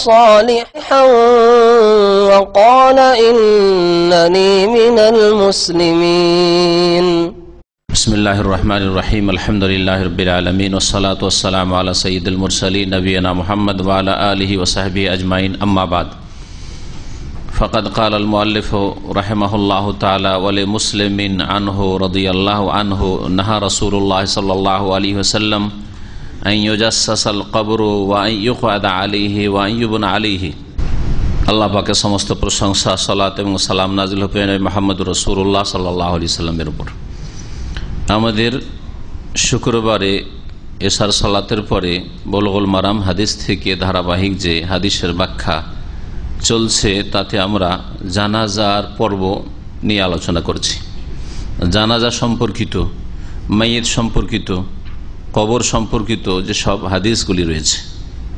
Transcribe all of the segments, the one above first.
صالحا وقال إنني من المسلمين. بسم الله الرحمن الرحيم الحمد لله رب العالمين والصلاة والسلام على سيد المرسلين نبينا محمد وعلى آله وصحبه أجمعين أما بعد. فقد قال المؤلف رحمه الله تعالى ولمسلم عنه رضي الله عنه نهى رسول الله صلى الله عليه وسلم আল্লাহ পাকে সমস্ত প্রশংসা, সালাত এবং সালাম নাজিল হুফেন মাহমুদ রসুল্লাহ সাল্লাহ আলি সাল্লামের উপর। আমাদের শুক্রবারে এসার সালাতের পরে বলগোল মারাম হাদিস থেকে ধারাবাহিক যে হাদিসের ব্যাখ্যা চলছে, তাতে আমরা জানাজার পর্ব নিয়ে আলোচনা করছি। জানাজা সম্পর্কিত মাইয়ের সম্পর্কিত কবর সম্পর্কিত যে সব হাদিসগুলি রয়েছে,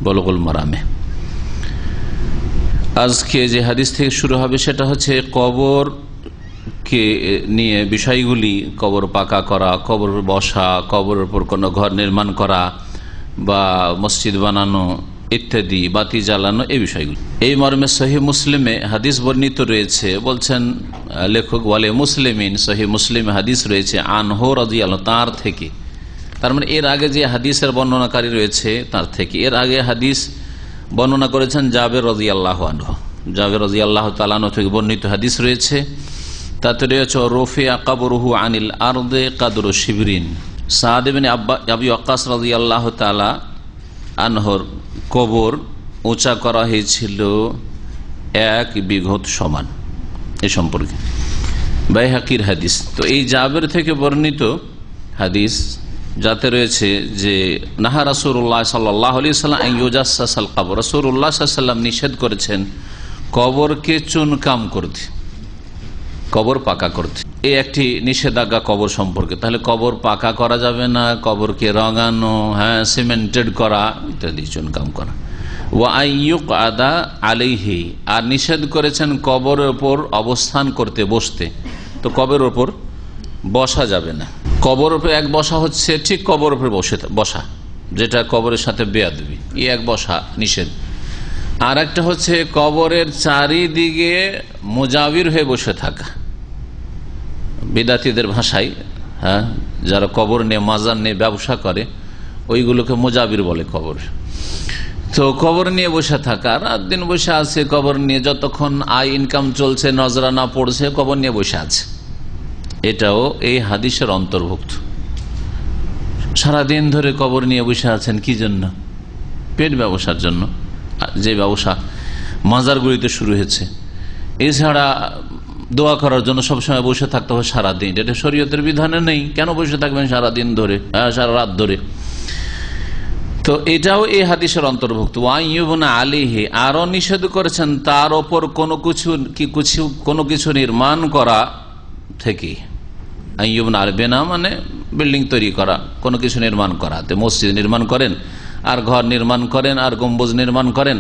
বলগুল মারামে। আজকে যে হাদিস থেকে শুরু হবে সেটা হচ্ছে কবর কে নিয়ে বিষয়গুলি, কবর পাকা করা, কবর বসা কবরের উপর কোনো ঘর নির্মাণ করা বা মসজিদ বানানো ইত্যাদি, বাতি জ্বালানো, এই বিষয়গুলি। এই মর্মে সহি মুসলিমে হাদিস বর্ণিত রয়েছে, বলছেন লেখক বলে মুসলিমিন সহি মুসলিম হাদিস রয়েছে, আনহো রাজি আল তাঁর থেকে। তার মানে এর আগে যে হাদিসের বর্ণনাকারী রয়েছে তার থেকে, এর আগে হাদিস বর্ণনা করেছেন জাবের রাজি আল্লাহ আনহ। জাবের রাজি আল্লাহ তালানো থেকে বর্ণিত হাদিস রয়েছে, তাতে রয়েছে রফে আকাবরহু আনিল আরদে কাদর শিবরিন। সাহাদেবিন আবি আকাশ রাজি আল্লাহ তালা আনহর কবর উঁচা করা হয়েছিল এক বিঘত সমান, এ সম্পর্কে। বাইহাকির হাদিস। তো এই জাবের থেকে বর্ণিত হাদিস যাতে রয়েছে যে, নাহা রাসুল্লাহ সাল্লাহ আলি সাল্লাম ইউজাসাল কবর রসুল্লাহ সাল্লাম নিষেধ করেছেন, কবরকে চুনকাম করতে, কবর পাকা করতে। এই একটি নিষেধাজ্ঞা কবর সম্পর্কে। তাহলে কবর পাকা করা যাবে না, কবরকে রঙানো হ্যাঁ সিমেন্টেড করা, ইত্যাদি, চুনকাম করা। ওয়াইয়ুক আদা আলিহি আর নিষেধ করেছেন কবরের ওপর অবস্থান করতে, বসতে। তো কবরের ওপর বসা যাবে না। কবর ওপর এক বসা হচ্ছে, ঠিক কবর উপরে বসে বসা, যেটা কবরের সাথে বেয়া দিবি এই এক বসা নিষেধ। আর একটা হচ্ছে কবরের চারিদিকে মোজাবির হয়ে বসে থাকা। বিদাতিদের ভাষায় হ্যাঁ যারা কবর নিয়ে, মাজার নিয়ে ব্যবসা করে, ওইগুলোকে মোজাবির বলে কবর। তো কবর নিয়ে বসে থাকা, রাত দিন বসে আছে, কবর নিয়ে যতক্ষণ আয় ইনকাম চলছে নজরানা পড়ছে, কবর নিয়ে বসে আছে। এটাও এই হাদিসের অন্তর্ভুক্ত। সারাদিন ধরে কবর নিয়ে বসে আছেন কি জন্য? পেট ব্যবসার জন্য। যে ব্যবসা মাজারগুলিতে শুরু হয়েছে। এছাড়া দোয়া করার জন্য সবসময় বসে থাকতে হবে সারাদিন। এটা শরীয়তের বিধানে নেই। কেন বসে থাকবেন সারাদিন ধরে? সারা রাত ধরে। তো এটাও এই হাদিসের অন্তর্ভুক্ত। আলিহি, আরও নিষেধ করেছেন তার ওপর কোনো কিছু কোনো কিছু নির্মাণ করা থেকে। আইবনা আলবে না মানে বিল্ডিং তৈরি করা, কোনো কিছু নির্মাণ করা। তো মসজিদ নির্মাণ করেন, আর ঘর নির্মাণ করেন, আর গম্বুজ নির্মাণ করেন,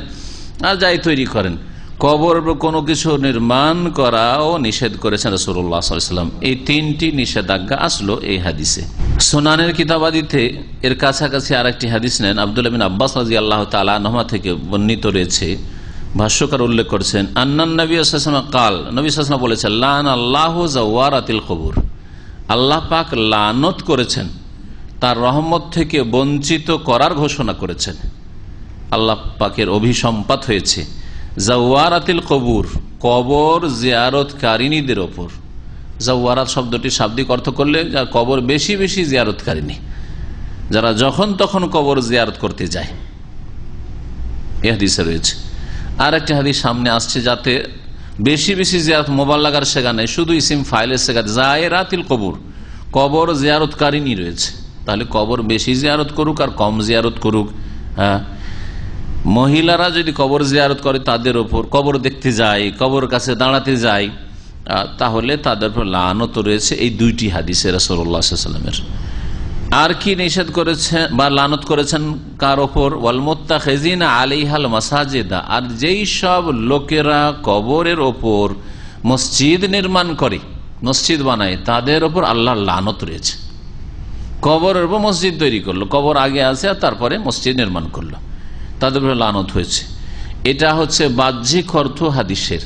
আর যাই তৈরি করেন। কবর কোনো কিছু নির্মাণ করাও নিষেধ করেছেন রসুল্লাহ সাল্লাম এই তিনটি নিষেধাজ্ঞা আসলো এই হাদিসে। সোনানের কিতাবাদিতে এর কাছাকাছি আর একটি হাদিস নেন, আবদুল্লাহ বিন আব্বাস রাজি আল্লাহ তালা থেকে বর্ণিত রয়েছে। ভাষ্যকার উল্লেখ করছেন, আন্নান নবী কাল, নবী সাসমা বলেছেন লান আল্লাহ জাওয়ার আতিল কবুর। আল্লাহ পাক লানত করেছেন, তার রহমত থেকে বঞ্চিত করার ঘোষণা করেছেন। আল্লাহ পাকের অভিসম্পাত হয়েছে, জাওয়ারাতিল কবুর, কবর জিয়ারতকারিনীদের ওপর। জাওয়ারাত শব্দটি শাব্দিক অর্থ করলে যা কবর বেশি বেশি জিয়ারতকারিনী যারা যখন তখন কবর জিয়ারত করতে যায়। এ হাদিসে রয়েছে। আর একটি হাদিস সামনে আসছে যাতে বেশি বেশি জিয়ারত মোবাইল লাগার সেখানে শুধু ইসিম ফাইলের সেখানে জায়রাতিল কবুর, কবর জিয়ারতকারিনী রয়েছে। তাহলে কবর বেশি জিয়ারত করুক আর কম জিয়ারত করুক হ্যাঁ? মহিলারা যদি কবর জিয়ারত করে তাদের ওপর, কবর দেখতে যায়, কবর কাছে দাঁড়াতে যায় তাহলে তাদের উপর লানত রয়েছে। এই দুইটি হাদিসে রসল্লাহামের আর কি নিষেধ করেছেন বা লানত করেছেন? কার ওপর? আলিহাল মাসাজেদা। আর যেই সব লোকেরা কবরের ওপর মসজিদ নির্মাণ করে, মসজিদ বানায়, তাদের ওপর আল্লাহর লানত রয়েছে। কবরের উপর মসজিদ তৈরি করল। কবর আগে আছে আর তারপরে মসজিদ নির্মাণ করল। তাদের উপরে লানত হয়েছে। এটা হচ্ছে বাহ্যিক অর্থ হাদিসের।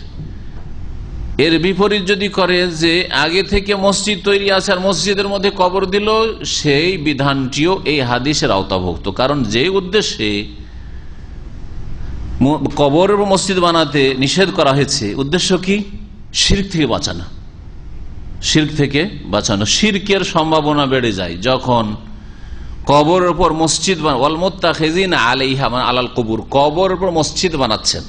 এর বিপরীত যদি করে যে আগে থেকে মসজিদ তৈরি আছে আর মসজিদের মধ্যে কবর দিল, সেই বিধানটিও এই হাদিসের আওতাভুক্ত। কারণ যে উদ্দেশ্যে কবর মসজিদ বানাতে নিষেধ করা হয়েছে, উদ্দেশ্য কি? শির্ক থেকে বাঁচানো। শির্ক থেকে বাঁচানো। শির্কের সম্ভাবনা বেড়ে যায় যখন কবরের উপর মসজিদ অলমত্তা খেজিন আলাইহা মানে আলাল কবুর কবর উপর মসজিদ বানাচ্ছেন।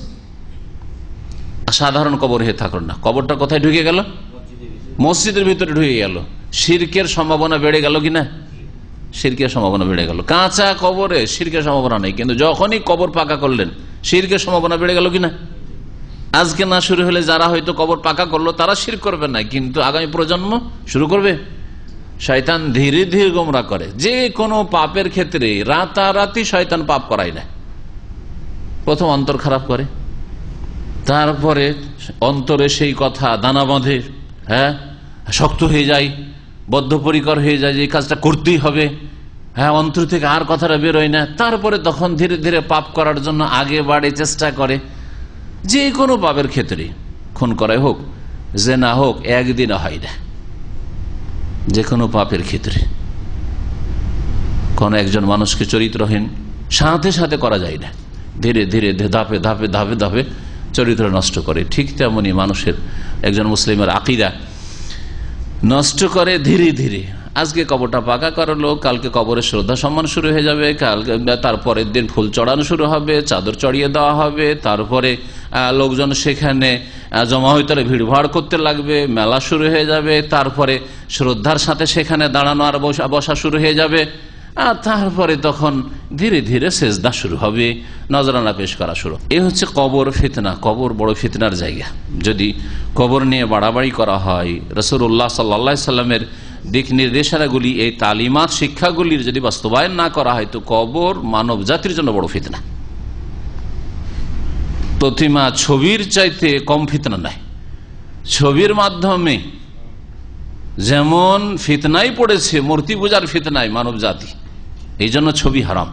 সাধারণ কবর হয়ে থাকুন না। কবরটা কোথায় ঢুকে গেল? মসজিদের ভিতরে ঢুকে গেল। শির্কের সম্ভাবনা বেড়ে গেল কিনা শির্কের সম্ভাবনা বেড়ে গেল। কাঁচা কবরে শির্কের সম্ভাবনা নেই, কিন্তু যখনই কবর পাকা করলেন, শির্কের সম্ভাবনা বেড়ে গেল কিনা আজকে না শুরু হলে যারা হয়তো কবর পাকা করল, তারা শির করবে না, কিন্তু আগামী প্রজন্ম শুরু করবে। শয়তান ধীরে ধীরে গোমরা করে। যে কোনো পাপের ক্ষেত্রে রাতারাতি শয়তান পাপ করায় না। প্রথম অন্তর খারাপ করে। তারপরে অন্তরে সেই কথা দানা বাঁধে হ্যাঁ? শক্ত হয়ে যায় বদ্ধপরিকর হয়ে যায় যে কাজটা করতেই হবে। হ্যাঁ অন্তর থেকে আর কথাটা বেরোয় না। তারপরে তখন ধীরে ধীরে পাপ করার জন্য আগে বাড়ে, চেষ্টা করে। যে কোনো পাপের ক্ষেত্রে, খুন করাই হোক যে না হোক একদিন হয় না। যে কোনো পাপের ক্ষেত্রে। কোন একজন মানুষকে চরিত্রহীন, সাথে সাথে করা যায় না। ধীরে ধীরে ধাপে ধাপে ধাপে ধাপে চরিত্র নষ্ট করে। ঠিক তেমনই মানুষের একজন মুসলিমের আকিদা নষ্ট করে ধীরে ধীরে। আজকে কবরটা পাকা করালো কালকে কবরের শ্রদ্ধা সম্মান শুরু হয়ে যাবে, কালকে তারপরের দিন ফুল চড়ানো শুরু হবে, চাদর চড়িয়ে দেওয়া হবে, তারপরে লোকজন সেখানে জমা হইতে ভিড়ভাড় করতে লাগবে, মেলা শুরু হয়ে যাবে, তারপরে শ্রদ্ধার সাথে সেখানে দাঁড়ানো আর বসা বসা শুরু হয়ে যাবে। আর তারপরে তখন ধীরে ধীরে সেজদা শুরু হবে, নজরানা পেশ করা শুরু। এ হচ্ছে কবর ফিতনা, কবর বড় ফিতনার জায়গা। যদি কবর নিয়ে বাড়াবাড়ি করা হয় রসুল্লাহ সাল্লা সাল্লামের দিক নির্দেশনাগুলি, এই তালিমাত, শিক্ষাগুলির যদি বাস্তবায়ন না করা হয়, তো কবর মানব জাতির জন্য বড় ফিতনা। প্রতিমা ছবির চাইতে কম ফিতনা নাই ছবির মাধ্যমে যেমন ফিতনাই পড়েছে, মূর্তি পূজার ফিতনায় মানব জাতি। এই জন্য ছবি হারাম।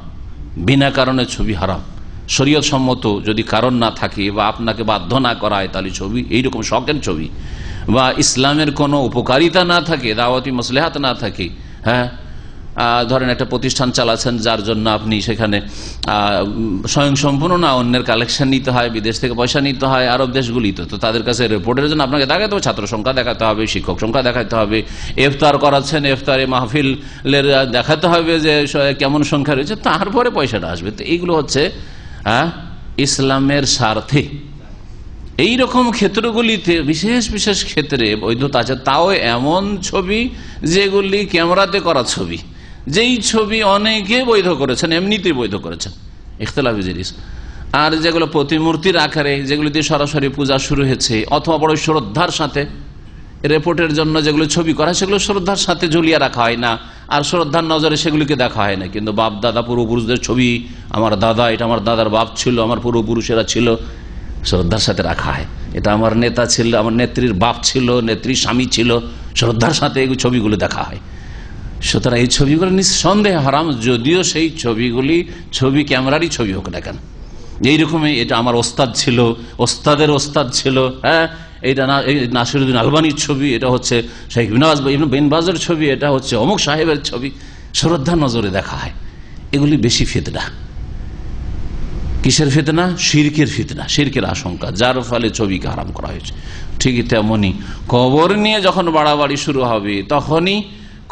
বিনা কারণে ছবি হারাম। শরীয়ত সম্মত যদি কারণ না থাকে বা আপনাকে বাধ্য না করায়, তাহলে ছবি এইরকম শখের ছবি। বা ইসলামের কোনো উপকারিতা না থাকে, দাওয়াতি মসলেহাত না থাকে হ্যাঁ ধরেন একটা প্রতিষ্ঠান চালাচ্ছেন, যার জন্য আপনি সেখানে স্বয়ং সম্পূর্ণ না অন্যের কালেকশন নিতে হয়, বিদেশ থেকে পয়সা নিতে হয়, আরব দেশগুলিতে তো তাদের কাছে রিপোর্টের জন্য আপনাকে দেখাতে হবে, ছাত্র সংখ্যা দেখাতে হবে, শিক্ষক সংখ্যা দেখাতে হবে, ইফতার করাচ্ছেন, ইফতারে মাহফিলের দেখাতে হবে যে কেমন সংখ্যা রয়েছে, তারপরে পয়সাটা আসবে। তো এইগুলো হচ্ছে হ্যাঁ ইসলামের স্বার্থে। এই রকম ক্ষেত্রগুলিতে, বিশেষ বিশেষ ক্ষেত্রে বৈধতা আছে, তাও এমন ছবি যেগুলি ক্যামেরাতে করা ছবি। যেই ছবি অনেকে বৈধ করেছেন, এমনিতেই বৈধ করেছেন। ইখতলাফি জিনিস। আর যেগুলো প্রতিমূর্তির আকারে, যেগুলি দিয়ে সরাসরি পূজা শুরু হয়েছে, অথবা বড় শ্রদ্ধার সাথে রিপোর্টের জন্য যেগুলো ছবি করা সেগুলো শ্রদ্ধার সাথে ঝুলিয়ে রাখা হয় না। আর শ্রদ্ধার নজরে সেগুলিকে দেখা হয় না। কিন্তু বাপ, দাদা, পূর্বপুরুষদের ছবি, আমার দাদা, এটা আমার দাদার বাপ ছিল, আমার পূর্বপুরুষেরা ছিল, শ্রদ্ধার সাথে রাখা হয়। এটা আমার নেতা ছিল, আমার নেত্রীর বাপ ছিল, নেত্রীর স্বামী ছিল, শ্রদ্ধার সাথে এই ছবিগুলো দেখা হয়। সুতরাং এই ছবিগুলো নিঃসন্দেহে হারাম, যদিও সেই ছবিগুলি, ছবি ক্যামেরারই ছবি হোক না কেন। এইরকমই এটা আমার ওস্তাদ ছিল, ওস্তাদের ওস্তাদ ছিল হ্যাঁ? এইটা না নাসিরুদ্দিন আলবানির ছবি, এটা হচ্ছে শেখ বিনাজ ছবি, এটা হচ্ছে অমুক সাহেবের ছবি। শ্রদ্ধা নজরে দেখা হয়। এগুলি বেশি ফেতনা। কিসের ফিতনা? শিরকের ফিতনা, শিরকের আশঙ্কা, যার ফলে ছবিকে হারাম করা হয়েছে। ঠিকই তেমনি কবর নিয়ে যখন বাড়াবাড়ি শুরু হবে, তখনই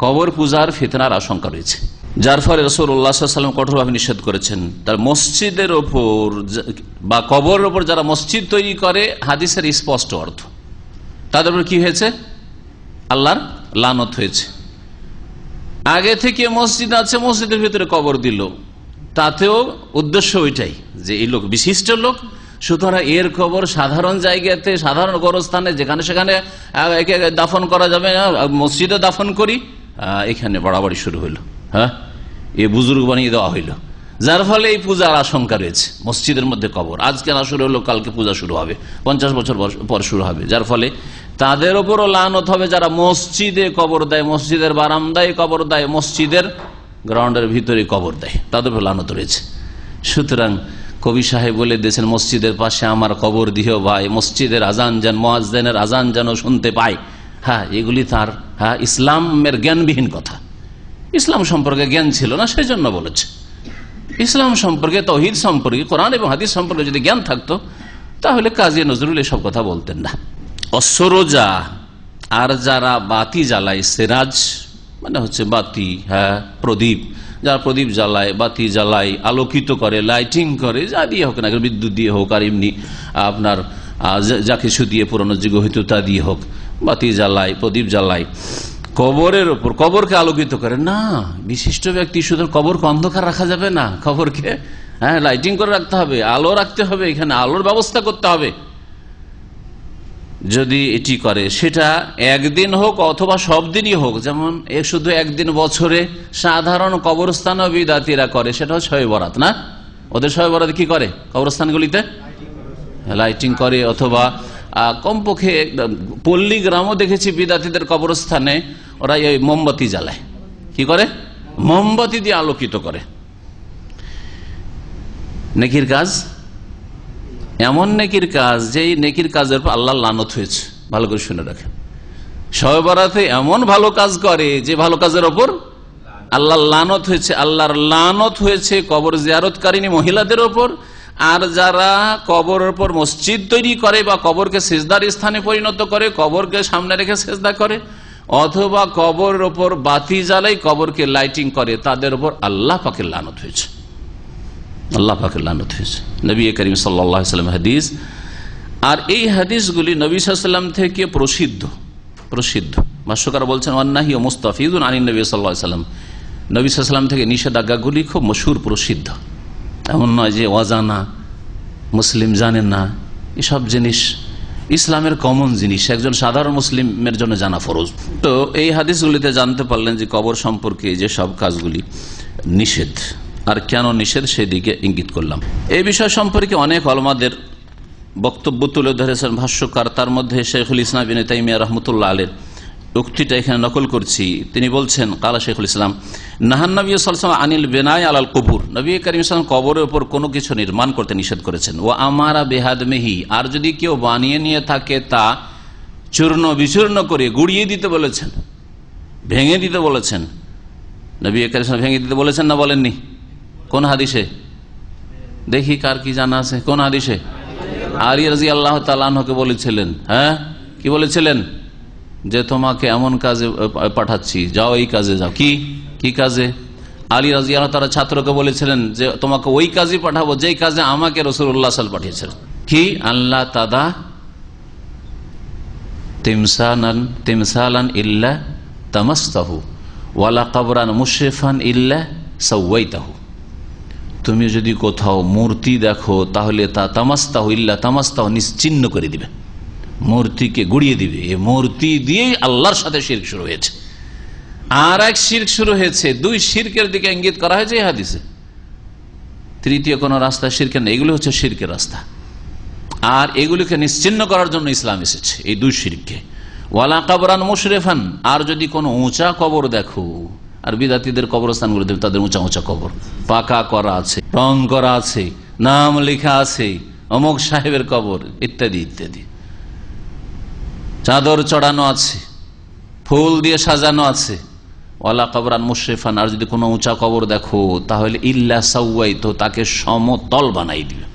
কবর পূজার ফিতনার আশঙ্কা রয়েছে। যার ফলে রসুল রসুল্লাহাম কঠোরভাবে নিষেধ করেছেন। তার মসজিদের ওপর বা কবরের ওপর যারা মসজিদ তৈরি করে, হাদিসের স্পষ্ট অর্থ। তাদের উপর কি হয়েছে? আল্লাহর লানত হয়েছে। আগে থেকে মসজিদ আছে, মসজিদের ভিতরে কবর দিল। তাতেও উদ্দেশ্য ওইটাই যে এই লোক বিশিষ্ট লোক, সুতরাং এর খবর সাধারণ জায়গাতে, সাধারণ গরস্থানে, যেখানে সেখানে দাফন করা যাবে মসজিদে দাফন করি। এখানে বাড়াবাড়ি শুরু হইল। হ্যাঁ? এ বুজুর্গ বানিয়ে দেওয়া হইল। যার ফলে এই পূজার আশঙ্কা রয়েছে। মসজিদের মধ্যে কবর। আজকে না শুরু হলো, কালকে পূজা শুরু হবে। পঞ্চাশ বছর পর- শুরু হবে। যার ফলে তাদের ওপরও লানত হবে যারা মসজিদে কবর দেয়, মসজিদের বারান্দায় কবর দেয়, মসজিদের গ্রাউন্ডের ভিতরে কবর দেয়। তাদের উপর লানত রয়েছে। সুতরাং কবি সাহেব বলে দিয়েছেন, মসজিদের পাশে আমার কবর দিও ভাই, মসজিদের আজান যেন মোয়াজদের আজান যেন শুনতে পাই হ্যাঁ এগুলি তার হ্যাঁ ইসলামের জ্ঞানবিহীন কথা। ইসলাম সম্পর্কে জ্ঞান ছিল না সেই জন্য বলেছে। ইসলাম সম্পর্কে, তহিদ সম্পর্কে, কোরআন এবং হাদিস সম্পর্কে যদি জ্ঞান থাকতো, তাহলে কাজী নজরুল এসব কথা বলতেন না। অসরোজা আর যারা বাতি জ্বালায়, সেরাজ মানে হচ্ছে বাতি হ্যাঁ প্রদীপ। যারা প্রদীপ জ্বালায়, বাতি জ্বালায়, আলোকিত করে, লাইটিং করে, যা দিয়ে হোক না বিদ্যুৎ দিয়ে হোক আর এমনি আপনার যা- কিছু দিয়ে পুরনো যুগ হইতো তা দিয়ে হোক, বাতি জ্বালায় প্রদীপ জ্বালায় কবরের ওপর কবরকে আলোকিত করে। না, বিশিষ্ট ব্যক্তি শুধু কবরকে অন্ধকার রাখা যাবে না, কবরকে হ্যাঁ লাইটিং করে রাখতে হবে, আলো রাখতে হবে, এখানে আলোর ব্যবস্থা করতে হবে। যদি এটি করে, সেটা একদিন হোক অথবা সব দিনই হোক, যেমন এ শুধু একদিন বছরে সাধারণ কবরস্থান বিদাতিরা করে সেটা শবে বরাত, না? ওদের শবে বরাত কি করে কবরস্থানগুলিতে? লাইটিং করে অথবা কমপক্ষে পল্লী গ্রামও দেখেছি বিদ্যার্থীদের কবরস্থানে, ওরা এই মোমবাতি জ্বালায়। কি করে? মোমবাতি দিয়ে আলোকিত করে। নেকির কাজ? এমন নেকির কাজ যে নেকির কাজের উপর আল্লাহ লানত হয়েছে। ভালো করে শুনে রাখেন। শবে বরাতে এমন ভালো কাজ করে, যে ভালো কাজের ওপর আল্লাহ লানত হয়েছে। আল্লাহর লানত হয়েছে কবর জিয়ারতকারিনী মহিলাদের ওপর আর যারা কবরের ওপর মসজিদ তৈরি করে বা কবরকে সেজদার স্থানে পরিণত করে, কবরকে সামনে রেখে সেজদা করে, অথবা কবরের ওপর বাতি জ্বালাই কবরকে লাইটিং করে, তাদের ওপর আল্লাহ পাকের লানত হয়েছে। আল্লাহ পাকের লানত হয়েছে। নবী করিম সাল্লাম হাদিস। আর এই হাদিসগুলি নবী সাল্লাম থেকে প্রসিদ্ধ প্রসিদ্ধ। ভাষ্যকার বলছেন অন্নাহি ও মুস্তাফিদুন আনী নবী সাল্লাহ সাল্লাম। নবী সাল্লাম থেকে নিষেধাজ্ঞাগুলি খুব মশুর, প্রসিদ্ধ। এমন নয় যে অজানা, মুসলিম জানেন না। এসব জিনিস ইসলামের কমন জিনিস। একজন সাধারণ মুসলিমের জন্য জানা ফরজ। তো এই হাদিসগুলিতে জানতে পারলেন যে কবর সম্পর্কে যে সব কাজগুলি নিষেধ। আর কেন নিষেধ সেদিকে ইঙ্গিত করলাম। এই বিষয় সম্পর্কে অনেক অলমাদের বক্তব্য তুলে ধরেছেন ভাষ্যকার। তার মধ্যে শেখুল ইসলাম বিন তাইমিয়া রহমতুল্লাহ আলের। উক্তিটা এখানে নকল করছি। তিনি বলছেন, কালা শেখুল ইসলাম, নাহান নবী সালাম আনিল বেনায় আলাল কবুর। নবী করিম ইসলাম কবরের উপর কোনো কিছু নির্মাণ করতে নিষেধ করেছেন। ও আমারা বেহাদ মেহি আর যদি কেউ বানিয়ে নিয়ে থাকে তা চূর্ণ বিচূর্ণ করে গুড়িয়ে দিতে বলেছেন, ভেঙে দিতে বলেছেন। নবী করিম ভেঙে দিতে বলেছেন না বলেননি? কোন হাদিসে? দেখি কার কি জানা আছে। কোন হাদিসে? আলী রাজি আল্লাহ তালকে বলেছিলেন। হ্যাঁ? কি বলেছিলেন? যে তোমাকে এমন কাজে পাঠাচ্ছি, যাও এই কাজে যাও। কি? কি কাজে? আলী রাজি আল্লাহ তারা ছাত্রকে বলেছিলেন যে, তোমাকে ওই কাজে পাঠাবো, যেই কাজে আমাকে রসুল্লাহ সাল পাঠিয়েছিলেন কি? আল্লাহ তাদা ইল্লা তুমি যদি কোথাও মূর্তি দেখো, তাহলে তা তামাস্তাহ ইল্লা তামাস্তাহ নিশ্চিন্ন করে দিবে। মূর্তিকে গুড়িয়ে দিবে। এই মূর্তি দিয়েই আল্লাহর সাথে শির্ক শুরু হয়েছে। আর এক শির্ক শুরু হয়েছে, দুই শির্কের দিকে ইঙ্গিত করা হয়েছে এই হাদিসে। তৃতীয় কোন রাস্তা শির্কের নেই, এগুলো হচ্ছে শির্কের রাস্তা। আর এগুলিকে নিশ্চিন্ন করার জন্য ইসলাম এসেছে, এই দুই শিরকে ওয়ালা কাবরান মুশরেফান, আর যদি কোনো উঁচা কবর দেখো, আর বিদাতিদের কবরস্থানগুলো দেবে তাদের উঁচা উঁচা কবর। পাকা করা আছে, রং করা আছে, নাম লেখা আছে, অমুক সাহেবের কবর, ইত্যাদি ইত্যাদি। চাদর চড়ানো আছে, ফুল দিয়ে সাজানো আছে। ওয়ালা কবরান মুশরেফান, আর যদি কোনো উঁচা কবর দেখো, তাহলে ইল্লা সাউয়াই তো তাকে সমতল বানাই দিবে।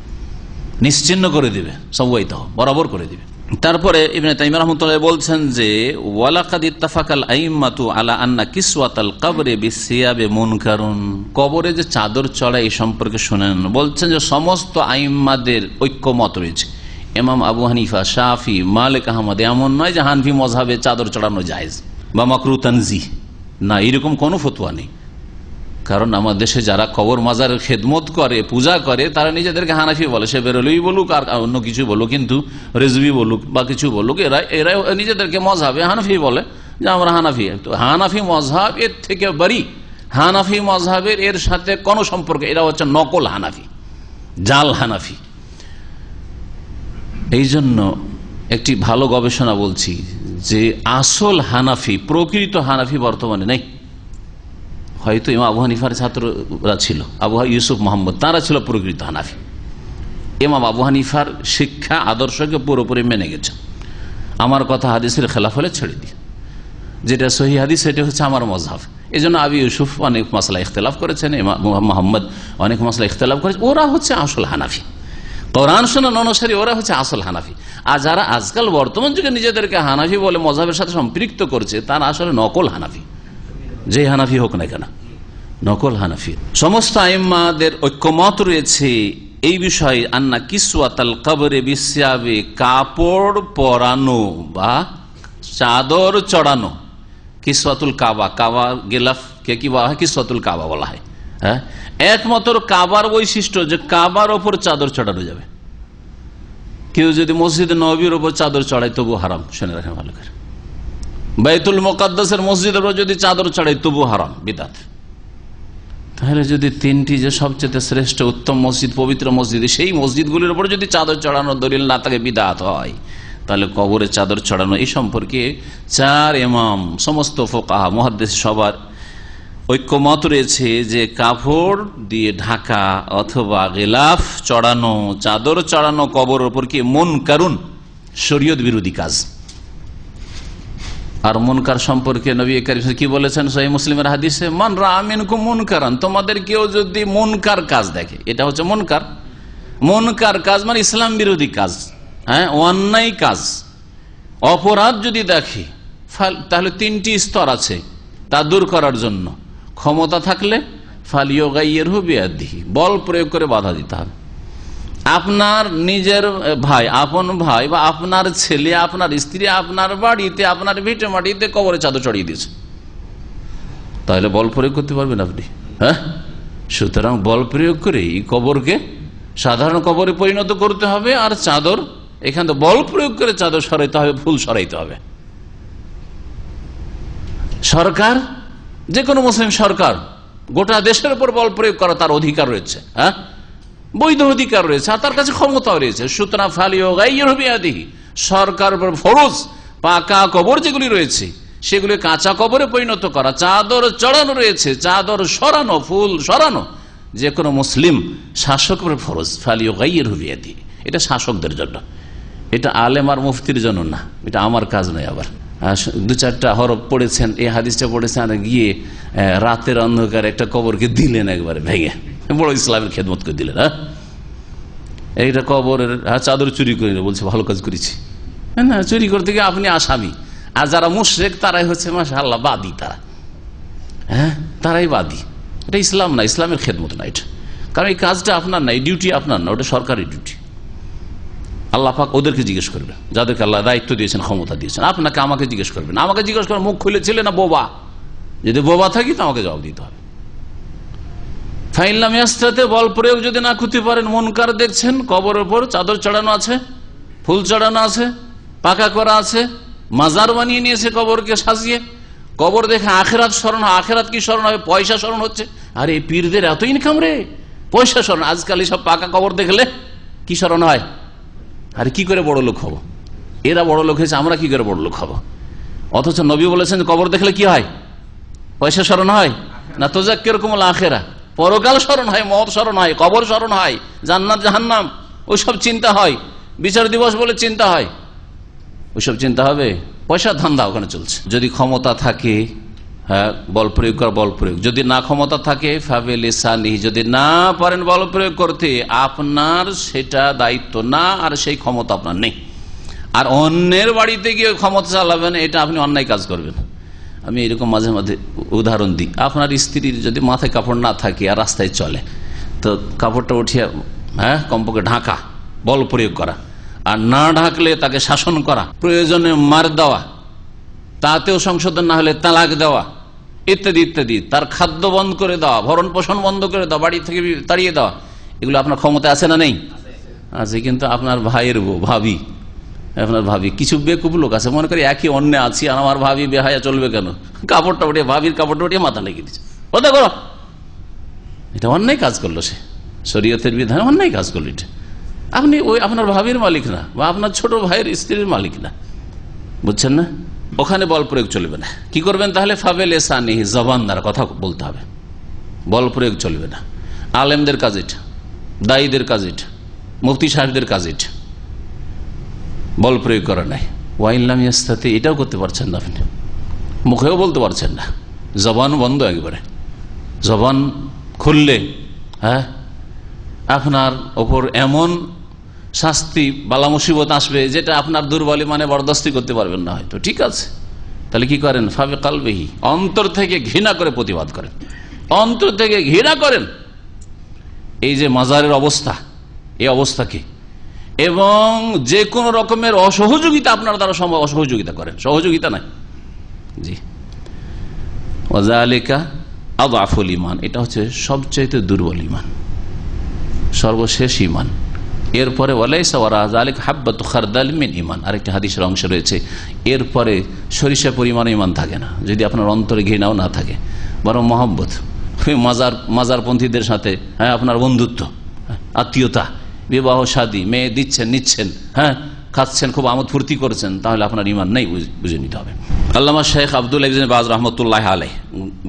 নিশ্চিন্ন করে দিবে সবাইত বরাবর করে দিবে। তারপরে ইবনে তাইমিয়া রহমতুল্লাহ বলছেন যে, ওয়ালাকাদ ইত্তাফাকাল আইম্মাতু আলা আন্না কিসওয়াতাল কবরে বিসিয়াবে মুনকারুন। কবরে যে চাদর চড়া এই সম্পর্কে শুনেন। বলছেন যে, সমস্ত আইম্মাদের ঐক্যমত রয়েছে। ইমাম আবু হানিফা, শাফি, মালিক আহমদ, এমন নয় যে হানফি মজহাবে চাদর চড়ানো জায়েজ বা মাকরু তানজি না, এরকম কোনো ফতুয়া নেই। কারণ আমার দেশে যারা কবর মাজার খেদমত করে, পূজা করে, তারা নিজেদেরকে হানাফি বলে। সে বেরোলেই বলুক, আর অন্য কিছু বলুক, কিন্তু রেজবি বলুক বা কিছু বলুক, এরা এরা নিজেদেরকে মজাবে হানাফি বলে যে আমরা হানাফি। তো হানাফি মজহাব এর থেকে বাড়ি। হানাফি মজহাবের এর সাথে কোনো সম্পর্ক, এরা হচ্ছে নকল হানাফি, জাল হানাফি। এই জন্য একটি ভালো গবেষণা বলছি যে আসল হানাফি, প্রকৃত হানাফি বর্তমানে নেই। হয়তো ইমা আবু হানিফার ছাত্ররা ছিল, আবু ইউসুফ মোহাম্মদ, তারা ছিল প্রকৃত হানাফি। ইমাম আবু হানিফার শিক্ষা আদর্শকে পুরোপুরি মেনে গেছে। আমার কথা হাদিসের খেলাফ হলে ছেড়ে দিই যেটা সহি হাদিস, সেটা হচ্ছে আমার মজহাব এই জন্য আবি ইউসুফ অনেক মশলা ইখতলাফ করেছেন মোহাম্মদ অনেক মশলা ইখতলাফ করেছে ওরা হচ্ছে আসল হানাফি। কোরআন শোনান অনুসারী ওরা হচ্ছে আসল হানাফি। আর যারা আজকাল বর্তমান যুগে নিজেদেরকে হানাফি বলে মজাবের সাথে সম্পৃক্ত করছে, তারা আসলে নকল হানাফি। যে হানাফি হোক না কেন, নকল হানাফি। সমস্ত আইম্মাদের ঐক্যমত রয়েছে এই বিষয়ে, আন্না কিসওয়াতাল কবরে বিশ্বাবে কাপড় পরানো বা চাদর চড়ানো। কিসওয়াতুল কাবা কাবা গেলাফ, কে কি বলা হয়? কিসওয়াতুল কাবা বলা হয়। হ্যাঁ? একমাত্র কাবার বৈশিষ্ট্য যে কাবার ওপর চাদর চড়ানো যাবে। কেউ যদি মসজিদ নবীর ওপর চাদর চড়ায়, তবু হারাম, শুনে রাখেন ভালো করে। বাইতুল মোকাদ্দাসের মসজিদের ওপর যদি চাদর চড়ায়, তবু হারাম, বিদাত। তাহলে যদি তিনটি যে সবচেয়ে শ্রেষ্ঠ উত্তম মসজিদ, পবিত্র মসজিদ, সেই মসজিদগুলির উপর যদি চাদর চড়ানো দলিল না থাকে, বিদাত হয়। তাহলে কবরে চাদর চড়ানো এই সম্পর্কে চার এমাম সমস্ত ফোকাহা মহাদ্দেশ সবার ঐক্যমত রয়েছে যে কাপড় দিয়ে ঢাকা অথবা গেলাফ চড়ানো, চাদর চড়ানো কবর ওপর কি মন কারুন? শরীয়ত বিরোধী কাজ। আর মনকার সম্পর্কে নবী করিম কি বলেছেন সহি মুসলিমের হাদিসে? মান রামিন কু মনকারান, তোমাদের কেউ যদি মনকার কাজ দেখে, এটা হচ্ছে মনকার মনকার কাজ মানে ইসলাম বিরোধী কাজ হ্যাঁ অন্যায় কাজ। অপরাধ যদি দেখে তাহলে তিনটি স্তর আছে, তা দূর করার জন্য। ক্ষমতা থাকলে ফালিও গাইয়ের হুবিয়াদিহি বল প্রয়োগ করে বাধা দিতে হবে। আপনার নিজের ভাই, আপন ভাই বা আপনার ছেলে, আপনার স্ত্রী, আপনার বাড়িতে, আপনার ভিটে মাটিতে কবরে চাদর চড়িয়ে দিয়েছে। তাহলে বল প্রয়োগ করতে পারবেন আপনি হ্যাঁ? সুতরাং বল প্রয়োগ করে এই কবরকে সাধারণ কবরে পরিণত করতে হবে আর চাদর, এখান বল প্রয়োগ করে চাদর সরাইতে হবে, ফুল সরাইতে হবে। সরকার যে কোনো মুসলিম সরকার গোটা দেশের উপর বল প্রয়োগ করা তার অধিকার রয়েছে হ্যাঁ? বৈধ অধিকার রয়েছে, আর তার কাছে ক্ষমতাও রয়েছে। সুতরাং ফালিও গাইয়াদি সরকার উপর ফরজ পাকা কবর যেগুলি রয়েছে, সেগুলি কাঁচা কবরে পরিণত করা, চাদর চড়ানো রয়েছে, চাদর সরানো, ফুল সরানো যে কোনো মুসলিম শাসকের ফরজ ফালিও গাইয়ের হুবিয়াদি এটা শাসকদের জন্য। এটা আলেম আর মুফতির জন্য না, এটা আমার কাজ নয় আবার। দু চারটা হরফ পড়েছেন, এই হাদিসটা পড়েছেন গিয়ে রাতের অন্ধকার একটা কবরকে দিলেন একবারে ভেঙে। বড় ইসলামের খেদমত করে দিলেন হ্যাঁ? এইটা কবরের চাদর চুরি করে বলছে, ভালো কাজ করেছি। না, চুরি করতে গিয়ে আপনি আসামি। আর যারা মুশ্রেক, তারাই হচ্ছে মাসা আল্লাহ বাদী তারা। হ্যাঁ তারাই বাদী। এটা ইসলাম না, ইসলামের খেদমত না এটা। কারণ এই কাজটা আপনার না, এই ডিউটি আপনার না, ওটা সরকারি ডিউটি আল্লাহ পাক ওদেরকে জিজ্ঞেস করবে। যাদেরকে আল্লাহ দায়িত্ব দিয়েছেন, ক্ষমতা দিয়েছেন। আপনাকে আমাকে জিজ্ঞেস করবেন আমাকে জিজ্ঞেস করেন মুখ খুলে খুলেছিলে না বোবা? যদি বোবা থাকি তো আমাকে জবাব দিতে হবে। ইয়াস্তাতে, বল প্রয়োগ যদি না করতে পারেন মনকার দেখছেন? কবরের উপর চাদর চড়ানো আছে, ফুল চড়ানো আছে, পাকা করা আছে, মাজার বানিয়ে নিয়েছে কবরকে সাজিয়ে। কবর দেখে আখেরাত স্মরণ হয়। আখেরাত কি স্মরণ হবে? পয়সা স্মরণ হচ্ছে। আরে এই পীরদের এত ইনকাম রে। পয়সা স্মরণ। আজকাল সব পাকা কবর দেখলে কি স্মরণ হয়? আরে কি করে বড় লোক হব? এরা বড় লোক হয়েছে, আমরা কি করে বড় লোক হব? অথচ নবী বলেছেন, কবর দেখলে কি হয়? পয়সা স্মরণ হয়? না তোজা কীরকম আখেরা? পরকাল স্মরণ হয় মত স্মরণ হয়, কবর স্মরণ হয়, জান্নাত, জাহান্নাম, ওইসব চিন্তা হয়। বিচার দিবস বলে চিন্তা হয়। ওইসব চিন্তা হবে? পয়সা ধান্দা ওখানে চলছে। যদি ক্ষমতা থাকে বল প্রয়োগ করা, বল প্রয়োগ। যদি না ক্ষমতা থাকে ফাবেলিসানি যদি না পারেন, বল প্রয়োগ করতে। আপনার সেটা দায়িত্ব না, আর সেই ক্ষমতা আপনার নেই। আর অন্যের বাড়িতে গিয়ে ক্ষমতা চালাবেন, এটা আপনি অন্যায় কাজ করবেন। আমি এরকম মাঝে মাঝে উদাহরণ দিই। আপনার স্ত্রীর যদি মাথায় কাপড় না থাকে আর রাস্তায় চলে, তো কাপড়টা উঠিয়ে হ্যাঁ কমপক্ষে ঢাকা, বল প্রয়োগ করা। আর না ঢাকলে তাকে শাসন করা। প্রয়োজনে মার দেওয়া। তাতেও সংশোধন না হলে তালাক দেওয়া। ইত্যাদি ইত্যাদি। তার খাদ্য বন্ধ করে দেওয়া ভরণ পোষণ বন্ধ করে দেওয়া বাড়ি থেকে তাড়িয়ে দেওয়া এগুলো আপনার ক্ষমতা আছে না নেই? আছে, কিন্তু আপনার ভাইয়ের বউ, ভাবি। আপনার ভাবি, কিছু বেকুব লোক আছে, মনে করি একই অন্য আছি আমার ভাবি বেহায়া চলবে কেন? কাপড়টা উঠিয়ে, ভাবির কাপড়টা উঠিয়ে মাথা লেগে দিচ্ছে। কথা করো। এটা অন্যায় কাজ করল সে। শরীয়তের বিধান অন্যায় কাজ করল এটা। আপনি ওই আপনার ভাবির মালিক না, বা আপনার ছোট ভাইয়ের স্ত্রীর মালিক না। বুঝছেন না? ওখানে বল প্রয়োগ চলবে না। কি করবেন তাহলে? ফাবেল এসানি জবান দ্বারা কথা বলতে হবে। বল প্রয়োগ চলবে না। আলেমদের কাজ এটা, দায়ীদের কাজ এটা, মুফতি সাহেবদের কাজ এটা। বল প্রয়োগ করা নাই। ওয়াইল্লাম ইয়াস্তাতে, এটাও করতে পারছেন না আপনি। মুখেও বলতে পারছেন না। জবান বন্ধ একবারে। জবান খুললে হ্যাঁ আপনার ওপর এমন শাস্তি, বালা মুসিবত আসবে, যেটা আপনার দুর্বলী মানে বরদাস্তি করতে পারবেন না হয়তো। ঠিক আছে। তাহলে কি করেন? ফাবে কালবেহি, অন্তর থেকে ঘৃণা করে প্রতিবাদ করেন। অন্তর থেকে ঘৃণা করেন। এই যে মাজারের অবস্থা, এই অবস্থাকে এবং যে কোনো রকমের অসহযোগিতা আপনার দ্বারা সম্ভব, অসহযোগিতা করেন। সহযোগিতা নাই। জি। ওজালিকা আবাফুল ইমান এটা হচ্ছে সবচাইতে দুর্বল ইমান সর্বশেষ ইমান এরপরে মিন ইমান আরেকটি হাদিসের অংশ রয়েছে, এরপরে সরিষা পরিমাণ ইমান থাকে না, যদি আপনার অন্তরে ঘৃণাও না থাকে, বরং মহব্বত। মাজার, মাজারপন্থীদের সাথে হ্যাঁ আপনার বন্ধুত্ব, আত্মীয়তা, বিবাহ, শাদী, মেয়ে দিচ্ছেন, নিচ্ছেন হ্যাঁ খাচ্ছেন, খুব আমোদ ফুর্তি করছেন, তাহলে আপনার ইমান নেই বুঝে নিতে হবে। আল্লামা শেখ আব্দুল বাজ রহমতুল্লাহ আলহ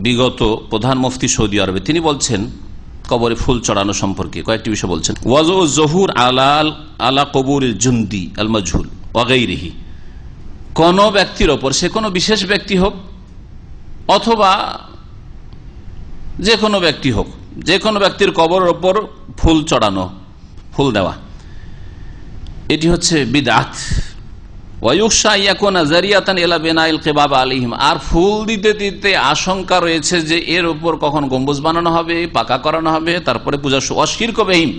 বিগত প্রধান মুফতি সৌদি আরবে, তিনি বলছেন কবরে ফুল চড়ানো সম্পর্কে কয়েকটি বিষয় বলছেন। ওয়াজ জহুর আলাল আলা কবুর জুন্দি আল মজহুল কোন ব্যক্তির ওপর সে কোনো বিশেষ ব্যক্তি হোক অথবা যে কোনো ব্যক্তি হোক, যে কোনো ব্যক্তির কবরের ওপর ফুল চড়ানো, ফুল দেওয়া। এটি হচ্ছে বিদাত আর ফুল দিতে দিতে আশঙ্কা রয়েছে যে এর উপর কখন গম্বুজ বানানো হবে, পাকা করানো হবে, তারপরে পূজা অশির কবেহিম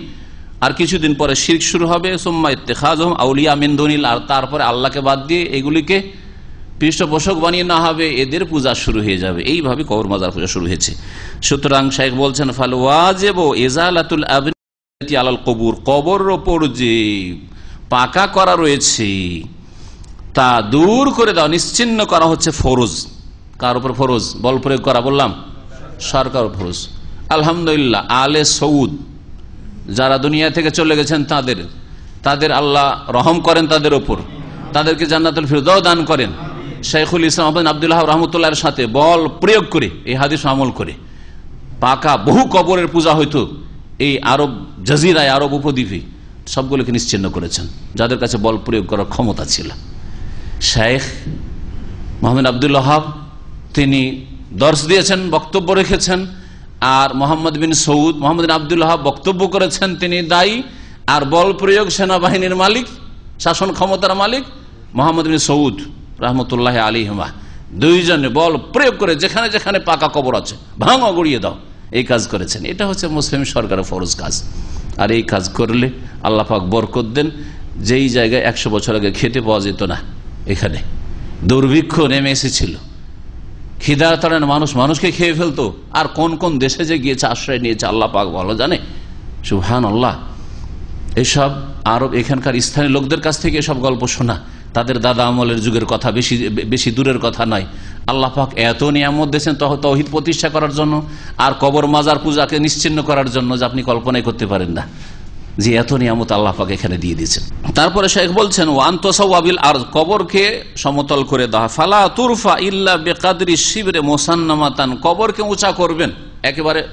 আর কিছুদিন পরে শির্ক শুরু হবে, সোম্মা ইত্তেখাজ আউলিয়া মিন্দনিল আর তারপরে আল্লাহকে বাদ দিয়ে এগুলিকে পৃষ্ঠপোষক বানিয়ে না হবে, এদের পূজা শুরু হয়ে যাবে। এইভাবে কবর মাজার পূজা শুরু হয়েছে। সুতরাং শাহেখ বলছেন, ফাল ওয়াজেব এজালাতুল আবনি আলাল কবুর। কবর ওপর যে পাকা করা রয়েছে তা দূর করে দাও, নিশ্চিন্ন করা হচ্ছে ফরজ। কার উপর ফরজ? বল প্রয়োগ করা, বললাম। সরকার ফরজ। আলহামদুলিল্লাহ, আলে সৌদ। যারা দুনিয়া থেকে চলে গেছেন তাদের তাদের আল্লাহ রহম করেন তাদের ওপর তাদেরকে জান্নাতুল ফিরদাও দান করেন। শেখুল ইসলাম আবদুল্লাহ রহমতুল্লাহর সাথে বল প্রয়োগ করে, এই হাদিস আমল করে। পাকা, বহু কবরের পূজা হইতো এই আরব জাজিরায়, আরব উপদ্বীপে। সবগুলোকে নিশ্চিন্ন করেছেন, যাদের কাছে বল প্রয়োগ করার ক্ষমতা ছিল। শেখ মোহাম্মদ আবদুল হাব তিনি দর্শ দিয়েছেন, বক্তব্য রেখেছেন, আর মোহাম্মদ বিন সৌদ, মোহাম্মদ হাব বক্তব্য করেছেন তিনি দায়ী, আর বল প্রয়োগ সেনাবাহিনীর মালিক, শাসন ক্ষমতার মালিক মোহাম্মদ বিন সৌদ, রহমতুল্লাহ আলী হিমা দুইজনে বল প্রয়োগ করে যেখানে যেখানে পাকা কবর আছে, ভাঙা গড়িয়ে দাও, এই কাজ করেছেন। এটা হচ্ছে মুসলিম সরকারের ফরজ কাজ। আর এই কাজ করলে আল্লাহ পাক বরকত দেন। যেই জায়গায় একশো বছর আগে খেতে পাওয়া যেত না এখানে। দুর্ভিক্ষ নেমে এসেছিল। খিদা তাড়ানো মানুষ মানুষকে খেয়ে ফেলতো। আর কোন কোন দেশে যে গিয়েছে, আশ্রয় নিয়েছে, আল্লাহ পাক ভালো জানে। সুহান আল্লাহ এসব আরব এখানকার স্থানীয় লোকদের কাছ থেকে এসব গল্প শোনা। তাদের দাদা আমলের যুগের কথা বেশি বেশি দূরের কথা নয়। আল্লাহ পাক এত নিয়ামত দিয়েছেন তহিদ প্রতিষ্ঠা করার জন্য। আর কবর মাজার পূজাকে নিশ্চিন্ন করার জন্য যে আপনি কল্পনাই করতে পারেন না। যে এত নিয়ামত আল্লাহ পাক এখানে দিয়ে দিয়েছেন। তারপরে শেখ বলছেন, ওয়ান তোসাবিল আর কবরকে সমতল করে দেওয়া ফালা তুরফা ইল্লা বেকাদরি শিবরে মোসান্নামাতান কবরকে উঁচা করবেন। একেবারে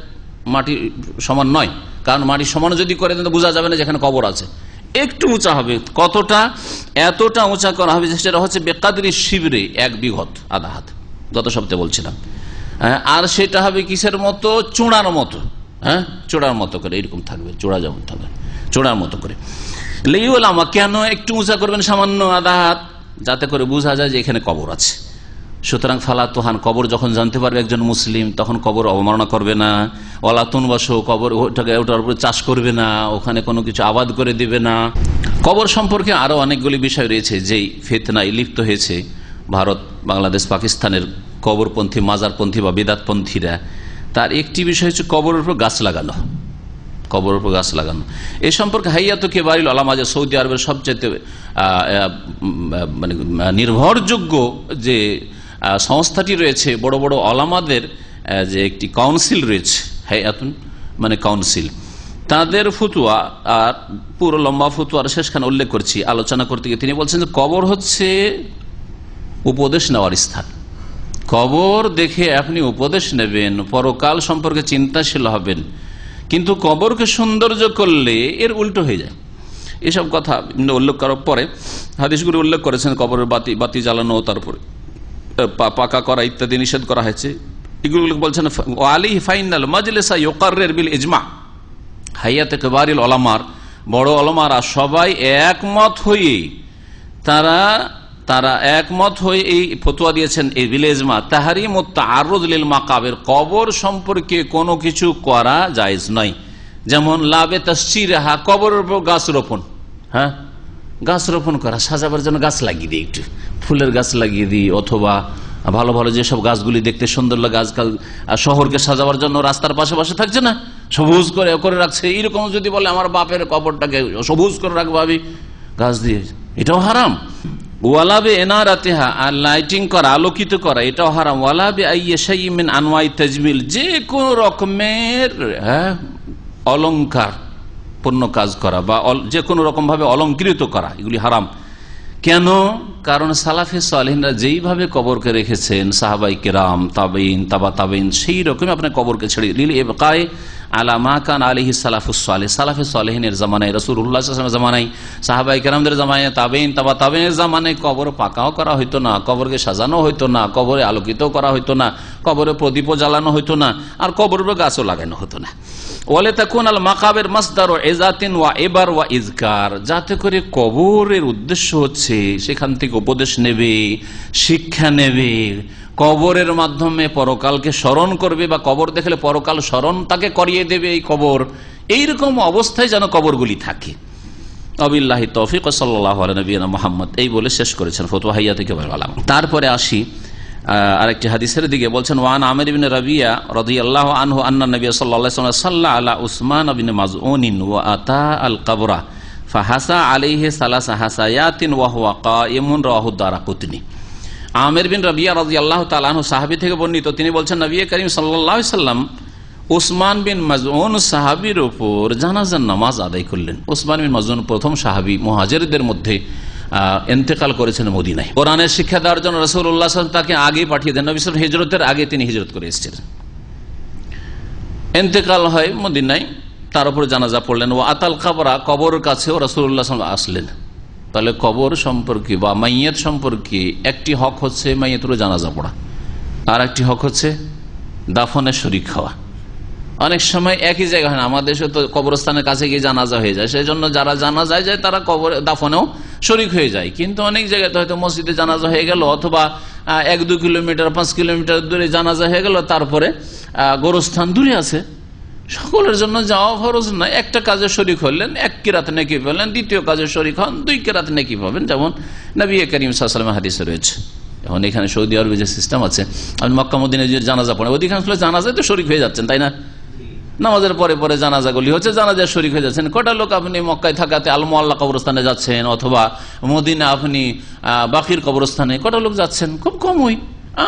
মাটি সমান নয়। কারণ মাটি সমান যদি করে দেন বোঝা যাবে না যেখানে কবর আছে। একটু উঁচা হবে। কতটা? এতটা উঁচা করা হবে সেটা হচ্ছে বেকাদরি শিবরে এক বিঘত, আধা হাত। গত সপ্তাহে বলছিলাম। হ্যাঁ আর সেটা হবে কিসের মতো? চূড়ার মতো। হ্যাঁ? চোড়ার মতো করে, এরকম থাকবে, চোড়া যেমন থাকবে, চোড়ার মতো করে। লেইউল আমা কেন একটু উঁচা করবেন? সামান্য আধা হাত, যাতে করে বোঝা যায় যে এখানে কবর আছে। সুতরাং ফালা তোহান, কবর যখন জানতে পারবে একজন মুসলিম, তখন কবর অবমাননা করবে না। অলাতুন বাসো কবর ওটাকে, ওটার উপরে চাষ করবে না, ওখানে কোনো কিছু আবাদ করে দিবে না। কবর সম্পর্কে আরও অনেকগুলি বিষয় রয়েছে, যেই ফেতনায় লিপ্ত হয়েছে ভারত, বাংলাদেশ, পাকিস্তানের কবরপন্থী, মাজারপন্থী বা বেদাতপন্থীরা। তার একটি বিষয় হচ্ছে কবরের উপর গাছ লাগানো। কবরের উপর গাছ লাগানো। এ সম্পর্কে হাইয়া হাইয়াত কেবারিল আলামা যে সৌদি আরবের সবচেয়ে মানে নির্ভরযোগ্য যে সংস্থাটি রয়েছে, বড় বড় আলামাদের যে একটি কাউন্সিল রয়েছে, হাইয়াতুন মানে কাউন্সিল। তাদের ফতুয়া আর পুরো লম্বা ফতুয়ার শেষখানে উল্লেখ করছি, আলোচনা করতে গিয়ে তিনি বলছেন যে কবর হচ্ছে উপদেশ নেওয়ার স্থান। কবর দেখে আপনি উপদেশ নেবেন, পরকাল সম্পর্কে চিন্তাশীল হবেন। কিন্তু কবরকে সৌন্দর্য করলে এর উল্টো হয়ে যায়। এসব কথা উল্লেখ করার পরে হাদিসগুলি উল্লেখ করেছেন কবরের বাতি বাতি জ্বালানো তারপরে পাকা করা ইত্যাদি নিষেধ করা হয়েছে। এগুলো বলছেন আলী ফাইনাল মাজলেসা ইয়োকারের বিল ইজমা। হাইয়াতে কেবারিল ওলামার, বড় ওলামারা সবাই একমত হয়ে তারা তারা একমত হয়ে এই ফতুয়া দিয়েছেন এই বিলেজমা তাহারি মোত্তারুল মাকাবের কবর সম্পর্কে কোনো কিছু করা জায়জ নয়। যেমন লাভে তসিরাহা কবরের উপর গাছ রোপণ। হ্যাঁ? গাছ রোপণ করা, সাজাবার জন্য গাছ লাগিয়ে দিই একটু। ফুলের গাছ লাগিয়ে দিই, অথবা ভালো ভালো যেসব গাছগুলি দেখতে সুন্দর লাগে, আজকাল শহরকে সাজাবার জন্য রাস্তার পাশে পাশে থাকছে না? সবুজ করে করে রাখছে। এইরকম যদি বলে, আমার বাপের কবরটাকে সবুজ করে রাখব আমি। গাছ দিয়ে, এটাও হারাম। ওয়ালাবে এনারাতেহা, আর লাইটিং করা, আলোকিত করা, এটাও হারাম। ওয়ালাবে আইয়েসাইমিন আনওয়াই তাজমিল, যে কোন রকমের হ্যাঁ অলংকার, পণ্য কাজ করা বা যে কোনো রকম ভাবে অলঙ্কৃত করা, এগুলি হারাম। কেন? কারণ সালাফে সালেহিনরা যেইভাবে কবরকে রেখেছেন, সাহাবাই কেরাম, তাবেইন, তাবা তাবেইন, সেই রকমই আপনার কবরকে ছেড়ে লিল এবকায় আলা মা কান আলিহি সালাফুসালে সালাফে সালেহিনের জামানায় রসুল্লাহ জামানায়, সাহাবাই কেরামদের জামানায়, তাবেইন, তাবা তাবেইনের জামানায় কবর পাকাও করা হইতো না, কবরকে সাজানো হইতো না, কবরে আলোকিত করা হইতো না, কবরে প্রদীপও জ্বালানো হইতো না, আর কবরের গাছও লাগানো হতো না। ওয়ালে তখন আল মাকাবের মাসদার এজাতিন ওয়া এবার ওয়া ইজকার। যাতে করে কবরের উদ্দেশ্য হচ্ছে সেখান থেকে উপদেশ নেবে, শিক্ষা নেবে, কবরের মাধ্যমে পরকালকে স্মরণ করবে বা কবর দেখলে পরকাল স্মরণ তাকে করিয়ে দেবে এই কবর। এইরকম অবস্থায় যেন কবরগুলি থাকে। আবিল্লাহি তৌফিক সাল্লাহ মোহাম্মদ। এই বলে শেষ করেছেন ফতুয়া হাইয়া থেকে বলাম তারপরে আসি আরেকটি হাদিসের দিকে বলছেন, ওয়ান আমির বিন রবিয়া রদি আল্লাহ আনহু আন্না নবী সাল্লাহ সাল্লাহ উসমান বিন মাজউনিন ওয়া আতা আল কাবরা ফাহাসা আলাইহি সালাসা হাসায়াতিন ওয়া হুয়া কাইমুন রাহু দারাকুতনি আমির বিন রবিয়া রাজি আল্লাহ তালাহ সাহাবি থেকে বর্ণিত, তিনি বলছেন, নবী করিম সাল্লাহ সাল্লাম উসমান বিন মাজউন সাহাবির উপর জানাজার নামাজ আদায় করলেন। উসমান বিন মাজউন প্রথম সাহাবি মহাজেরদের মধ্যে এন্তেকাল করেছেন মদিনায়। কোরআনের শিক্ষা দেওয়ার জন্য রসুল্লাহ তাকে আগে পাঠিয়ে দেন। নবী হিজরতের আগে তিনি হিজরত করে এসেছিলেন। এন্তেকাল হয় মদিনায় তার উপর জানাজা পড়লেন। ও আতাল কাবরা কবরের কাছেও রসুল্লাহ আসলেন। তাহলে কবর সম্পর্কে বা মাইয়েত সম্পর্কে একটি হক হচ্ছে মাইয়েতেরও জানাজা পড়া। আর একটি হক হচ্ছে দাফনের শরিক খাওয়া। অনেক সময় একই জায়গা হয় না, আমাদের দেশে তো কবরস্থানের কাছে গিয়ে জানাজা হয়ে যায়। সেই জন্য যারা জানাজায় যায়, তারা কবর, দাফনেও শরিক হয়ে যায়। কিন্তু অনেক জায়গাতে হয়তো মসজিদে জানাজা হয়ে গেল অথবা এক দু কিলোমিটার, পাঁচ কিলোমিটার দূরে জানাজা হয়ে গেল, তারপরে গোরস্থান দূরে আছে। সকলের জন্য যাওয়া ফরজ না একটা কাজে শরিক হলেন, এক কিরাত নেকি পেলেন দ্বিতীয় কাজে শরিক হন, দুই কিরাত নেকি পাবেন। যেমন নবী করিম সাল্লাম হাদিসে রয়েছে। এখন এখানে সৌদি আরবে যে সিস্টেম আছে আপনি মক্কা মদিনে যে জানাজা পড়ে, অধিকাংশ জানাজায় তো শরিক হয়ে যাচ্ছেন, তাই না? নামাজের পরে পরে জানাজাগুলি হচ্ছে জানাজার শরিক হয়ে যাচ্ছেন। কটা লোক আপনি মক্কায় থাকাতে আলমো আল্লাহ কবরস্থানে যাচ্ছেন, অথবা মদিনা আপনি বাকির কবরস্থানে, কটা লোক যাচ্ছেন? খুব কমই।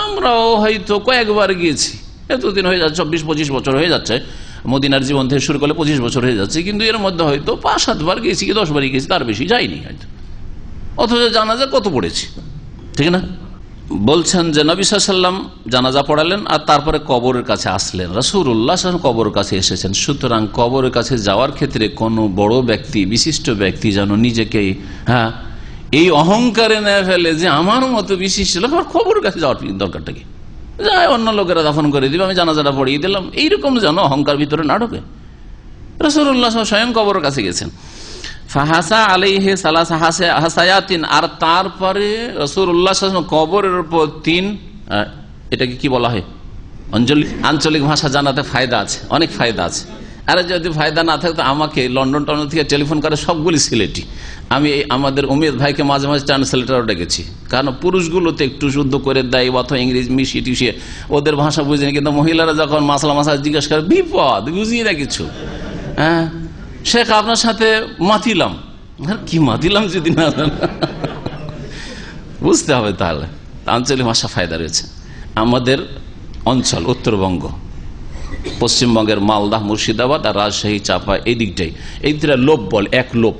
আমরাও হয়তো কয়েকবার গিয়েছি। এতদিন হয়ে যাচ্ছে, চব্বিশ পঁচিশ বছর হয়ে যাচ্ছে। মদিনার জীবন থেকে শুরু করলে পঁচিশ বছর হয়ে যাচ্ছে, কিন্তু এর মধ্যে হয়তো পাঁচ সাতবার গেছি কি দশবারই গেছি, তার বেশি যায়নি হয়তো। অথচ জানাজা কত পড়েছি, ঠিক না? বলছেন যে নবী সাল্লাম জানাজা পড়ালেন আর তারপরে কবরের কাছে আসলেন। রসুল্লাহ কবরের কাছে এসেছেন। সুতরাং কবরের কাছে যাওয়ার ক্ষেত্রে কোনো বড় ব্যক্তি, বিশিষ্ট ব্যক্তি যেন নিজেকে হ্যাঁ এই অহংকারে নেয় ফেলে যে আমার মতো বিশিষ্ট খবরের কাছে যাওয়ার দরকারটা কি? যায় অন্য লোকেরা দাফন করে দিবে, আমি জানাজাটা পড়িয়ে দিলাম। এইরকম যেন অহংকার ভিতরে না ঢোকে। রসুল্লাহ স্বয়ং কবর কাছে গেছেন। ফাহাসা আলাইহে সালাসা হাসে- হাসায়াতিন, আর তারপরে রসুল্লাহ কবরের উপর তিন এটাকে কি বলা হয়? আঞ্চলিক আঞ্চলিক ভাষা জানাতে ফায়দা আছে, অনেক ফায়দা আছে। আর যদি ফায়দা না থাকতো, আমাকে লন্ডন টন্ডন থেকে টেলিফোন করে সবগুলি সিলেটি। আমি আমাদের উমেদ ভাইকে মাঝে মাঝে ট্রান্সলেটারও ডেকেছি। কারণ পুরুষগুলোতে একটু শুদ্ধ করে দেয়, অথবা ইংরেজ মিশিয়ে টিশিয়ে। ওদের ভাষা বুঝে কিন্তু মহিলারা যখন মাসলা মাসা জিজ্ঞেস করে, বিপদ, বুঝিয়ে না কিছু। হ্যাঁ? শেখ, আপনার সাথে মাতিলাম। আর, কি মাতিলাম যদি না? বুঝতে হবে তাহলে। আঞ্চলিক ভাষা ফায়দা রয়েছে। আমাদের অঞ্চল, উত্তরবঙ্গ। পশ্চিমবঙ্গের মালদাহ মুর্শিদাবাদ আর রাজশাহী চাপা এই দিকটাই। এই দিকটা লোভ বল, এক লোপ।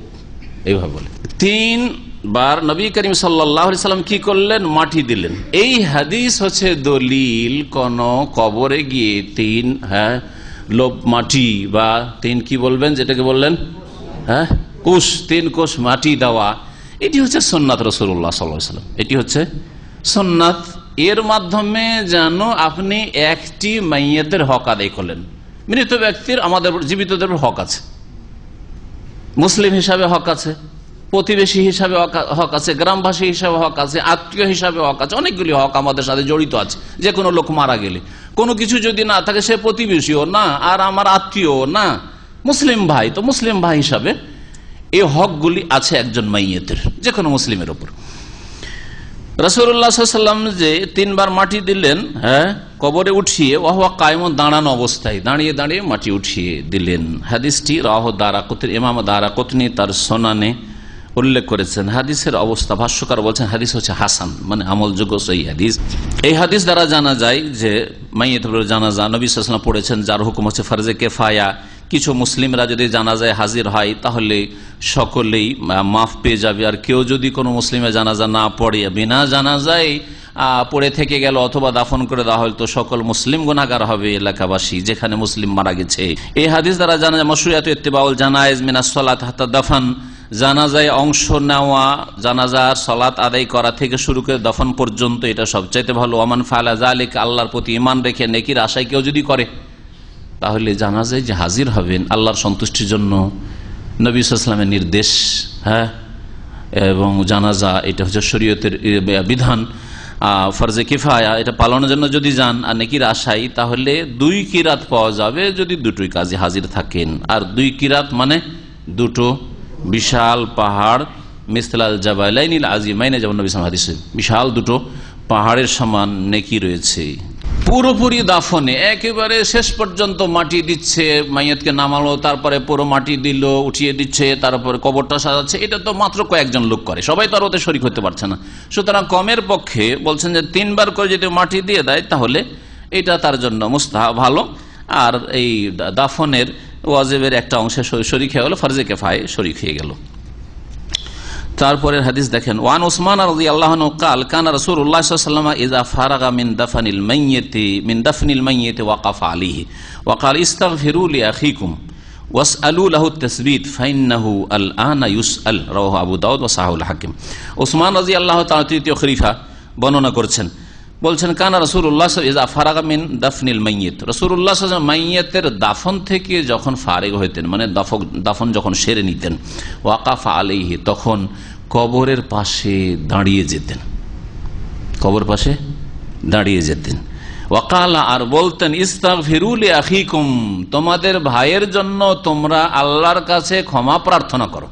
এইভাবে বলে। তিন বার নবী করিম সাল্লাম কি করলেন? মাটি দিলেন। এই হাদিস হচ্ছে দলিল, কোন কবরে গিয়ে তিন হ্যাঁ লোভ মাটি বা তিন কি বলবেন যেটাকে বললেন? হ্যাঁ কোষ, তিন কোষ মাটি দেওয়া। এটি হচ্ছে সোননাথ রসুল্লাহ সাল্লাম। এটি হচ্ছে সোননাথ এর মাধ্যমে যেন আপনি একটি মাইয়াদের হক আদায় করলেন। মৃত ব্যক্তির আমাদের জীবিতদের হক আছে। মুসলিম হিসাবে হক আছে, প্রতিবেশী হিসাবে হক আছে, গ্রামবাসী হিসাবে হক আছে, আত্মীয় হিসাবে হক আছে, অনেকগুলি হক আমাদের সাথে জড়িত আছে। যে কোনো লোক মারা গেলে। কোনো কিছু যদি না থাকে, সে প্রতিবেশীও না, আর আমার আত্মীয় না। মুসলিম ভাই, তো মুসলিম ভাই হিসাবে এই হকগুলি আছে একজন মাইয়েতের যে কোনো মুসলিমের ওপর রসুল্লাহাম যে তিনবার মাটি দিলেন হ্যাঁ কবরে উঠিয়ে ওহা কায়ম দাঁড়ানো অবস্থায় দাঁড়িয়ে দাঁড়িয়ে মাটি উঠিয়ে দিলেন। হাদিসটি রাহ দারা কুতির ইমাম দারা কুতনি তার সোনানে উল্লেখ করেছেন। হাদিসের অবস্থা ভাষ্যকার বলছেন, হাদিস হচ্ছে হাসান মানে আমলযোগ্য সেই হাদিস। এই হাদিস দ্বারা জানা যায় যে মাইয়েত জানাজা নবী সাল্লাম পড়েছেন, যার হুকুম হচ্ছে, ফারজে কেফায়া কিছু মুসলিমরা যদি জানাজায় হাজির হয়, তাহলে সকলেই মাফ পেয়ে যাবে। আর কেউ যদি কোনো মুসলিমে জানাজা না পড়ে, বিনা জানাজায় পড়ে থেকে গেল অথবা দাফন করে দেওয়া হল, তো সকল মুসলিম গুনাগার হবে এলাকাবাসী যেখানে মুসলিম মারা গেছে। এই হাদিস দ্বারা জানা যায় মসুরিয়াত ইত্তেবাউল জানায়জ মিনাসলাত হাতা দাফান। জানাজায় অংশ নেওয়া, জানাজার সলাত আদায় করা থেকে শুরু করে দফন পর্যন্ত এটা সবচাইতে ভালো। অমান ফালা জালিক আল্লাহর প্রতি ইমান রেখে নেকির আশায় কেউ যদি করে তাহলে জানা যায় যে হাজির হবেন আল্লাহর সন্তুষ্টির জন্য নবী ইসলামের নির্দেশ হ্যাঁ? এবং জানাজা এটা হচ্ছে শরীয়তের বিধান। ফরজে কিফায়া, এটা পালনের জন্য যদি যান, আর নেকির আশাই তাহলে দুই কিরাত পাওয়া যাবে যদি দুটোই কাজে হাজির থাকেন। আর দুই কিরাত মানে দুটো বিশাল পাহাড়, মিসলাল জাবাইলাইনিল আজিমাইনে, যেমন নবী হাদিস, বিশাল দুটো পাহাড়ের সমান নেকি রয়েছে। পুরোপুরি দাফনে, একেবারে শেষ পর্যন্ত মাটি দিচ্ছে মাইয়াতকে নামালো, তারপরে পুরো মাটি দিল, উঠিয়ে দিচ্ছে, তারপরে কবরটা সাজাচ্ছে। এটা তো মাত্র কয়েকজন লোক করে, সবাই তো আর ওতে শরিক হতে পারছে না। সুতরাং কমের পক্ষে বলছেন যে, তিনবার করে যদি মাটি দিয়ে দেয়, তাহলে এটা তার জন্য মুস্তাহ ভালো। আর এই দাফনের ওয়াজেবের একটা অংশে শরিক হয়ে গেল, ফরজে কেফায় শরিক হয়ে গেল। তারপরের হাদিস দেখেন, ওয়ান ওসমান রাজি আল্লাহ কাল, কান সাল্লামা ইজা ফারাগা মিন দাফানিল মাইয়েতে মিন দাফনিল মাইয়েতে ওয়াকাফ আলিহি ওয়াকাল ইস্তাগ ফিরুল আখিকুম ওয়াস আলু লাহু তসবিদ ফাইন্নাহু আল আনা ইউস আল রহ আবু দাউদ ও সাহুল হাকিম। ওসমান রাজি আল্লাহ তার তৃতীয় খরিফা বর্ণনা করছেন বলছেন, কানা রসুল্লাহ ইজা ফারাগা মিন দাফনিল মাইয়েত। রসুল্লাহ মাইয়েতের দাফন থেকে যখন ফারেগ হইতেন মানে দাফন যখন সেরে নিতেন, ওয়াকাফা আলিহি তখন কবরের পাশে দাঁড়িয়ে যেতেন। কবর পাশে দাঁড়িয়ে যেতেন। ওয়াকালা, আর বলতেন ইস্তাক ফিরুল আখিকুম তোমাদের ভাইয়ের জন্য তোমরা আল্লাহর কাছে ক্ষমা প্রার্থনা করো।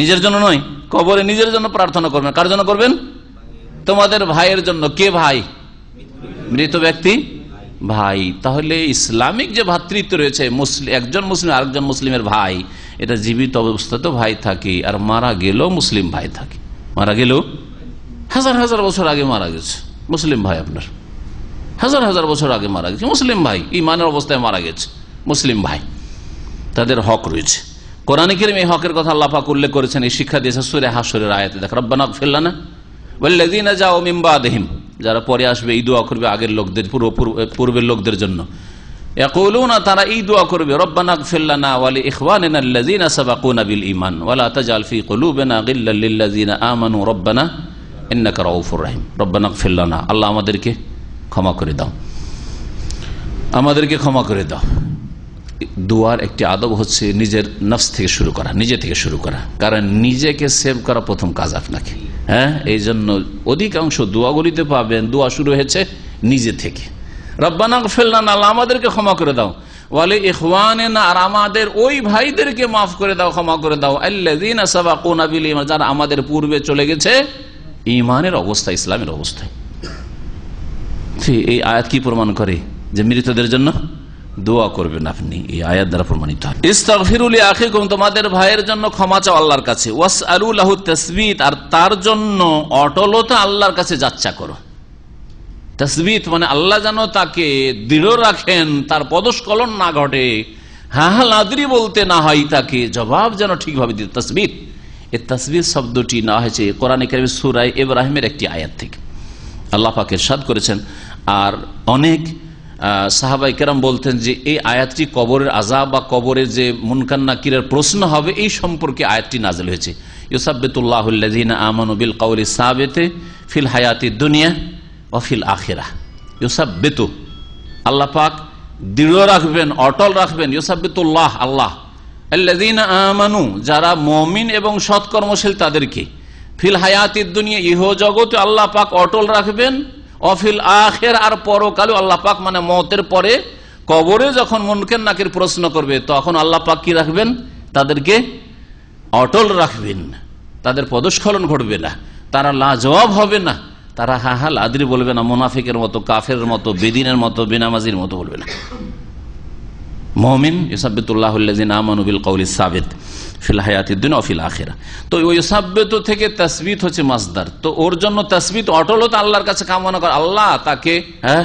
নিজের জন্য নয়, কবরে নিজের জন্য প্রার্থনা করবেন। কার জন্য করবেন? তোমাদের ভাইয়ের জন্য কে ভাই? মৃত ব্যক্তি? ভাই। তাহলে ইসলামিক যে ভাতৃত্ব রয়েছে মুসলিম একজন মুসলিম আরেকজন মুসলিমের ভাই, এটা জীবিত অবস্থাতেও ভাই থাকে, আর মারা গেলেও মুসলিম ভাই থাকে। মারা গেলেও? হাজার হাজার বছর আগে মারা গেছে, মুসলিম ভাই আপনার। হাজার হাজার বছর আগে মারা গেছে, মুসলিম ভাই, ইমানের অবস্থায় মারা গেছে, মুসলিম ভাই। তাদের হক রয়েছে। কোরআন কিরম এই হকের কথা আল্লাপাক উল্লেখ করেছেন, এই শিক্ষা দিয়েছে সুরে হাসরের আয়াতে। দেখ, রব্বানা ফেললা না বললেদিনা যাও মিম্বা দেহিম যারা পরে আসবে, এই দোয়া করবে আগের লোকদের, পূর্ব পূর্বের লোকদের জন্য। না তারা এই দোয়া করবে, রব্বানা ফিল্লানা ওয়ালি ইখওয়ানিনা আল্লাযিনা সাবাকুনা বিল ঈমান, ওয়ালা তাজআল ফি কুলুবিনা গিল্লাল লিল্লাযিনা আমানু, রব্বানা ইন্নাকা রাউফুর রহিম। রব্বানা ফিল্লানা আল্লাহ আমাদেরকে ক্ষমা করে দাও। আমাদেরকে ক্ষমা করে দাও। দোয়ার একটি আদব হচ্ছে নিজের নফস থেকে শুরু করা, নিজে থেকে শুরু করা। কারণ নিজেকে সেভ করা প্রথম কাজ আপনাকে। হ্যাঁ? এই জন্য অধিকাংশ দোয়াগুলিতে পাবেন, দোয়া শুরু হয়েছে নিজে থেকে। রব্বানা ফেললান আল্লাহ আমাদেরকে ক্ষমা করে দাও। আর আমাদের ওই ভাইদেরকে মাফ করে দাও, ক্ষমা করে দাও। আল্লাদিন যারা আমাদের পূর্বে চলে গেছে ইমানের অবস্থা, ইসলামের অবস্থায় এই আয়াত কি প্রমাণ করে? যে মৃতদের জন্য? দোয়া করবেন আপনি, এই আয়াত দ্বারা প্রমাণিত হয়। ইস্তাগফিরুল আখিকুম তোমাদের ভাইয়ের জন্য ক্ষমা চাও আল্লাহর কাছে। ওয়াস আলুলাহু তসবিত, আর তার জন্য অটলতা আল্লাহর কাছে যাচ্চা করো। তসবিত মানে আল্লাহ যেন তাকে দৃঢ় রাখেন, তার পদস্কলন না ঘটে। হ্যাঁ লাদরি বলতে না হয় তাকে, জবাব যেন ঠিকভাবে দিতে। তসবিত, এ তসবির শব্দটি না হয়েছে কোরআন কারিম সুরাই ইব্রাহিমের একটি আয়াত থেকে। আল্লাহ পাকের সাদ করেছেন, আর অনেক সাহাবাই কেরাম বলতেন যে এই আয়াতটি কবরের আজাব বা কবরের যে মুনকান্না কিরের প্রশ্ন হবে, এই সম্পর্কে আয়াতটি নাজল হয়েছে। ইউসাবিতুল্লাহুল্লাদিন আমানুবিল কাউলি সাবেতে ফিল হায়াতি দুনিয়া অফিল আখেরা ইউসাবেতু আল্লাহ পাক দৃঢ় রাখবেন, অটল রাখবেন। ইউসাবিতুল্লাহ আল্লাহ। আল্লাদিন আমানু, যারা মমিন এবং সৎকর্মশীল তাদেরকে। ফিল হায়াতির দুনিয়া, ইহ জগতে আল্লাহ পাক অটল রাখবেন অফিল আখের আর পরকালে আল্লাহ পাক মানে মতের পরে কবরে যখন মনকের নাকের প্রশ্ন করবে, তখন আল্লাহ পাক কি রাখবেন? তাদেরকে অটল রাখবেন। তাদের পদস্খলন ঘটবে না। তারা লাজবাব হবে না। তারা হা হা লাদরি বলবে না, মোনাফিকের মতো কাফের মতো, বেদিনের মতো, বেনামাজির মতো বলবে না। মমিন ইসাবিতুল্লাহ আমানুবিল কৌলি সাবেদ ফিল হায়াতিদ্দিন অফিল আখেরা তো ওই সাব্যত থেকে তসবিত হচ্ছে মাসদার। তো ওর জন্য তসবিত অটলতা আল্লাহর কাছে কামনা করে। আল্লাহ তাকে হ্যাঁ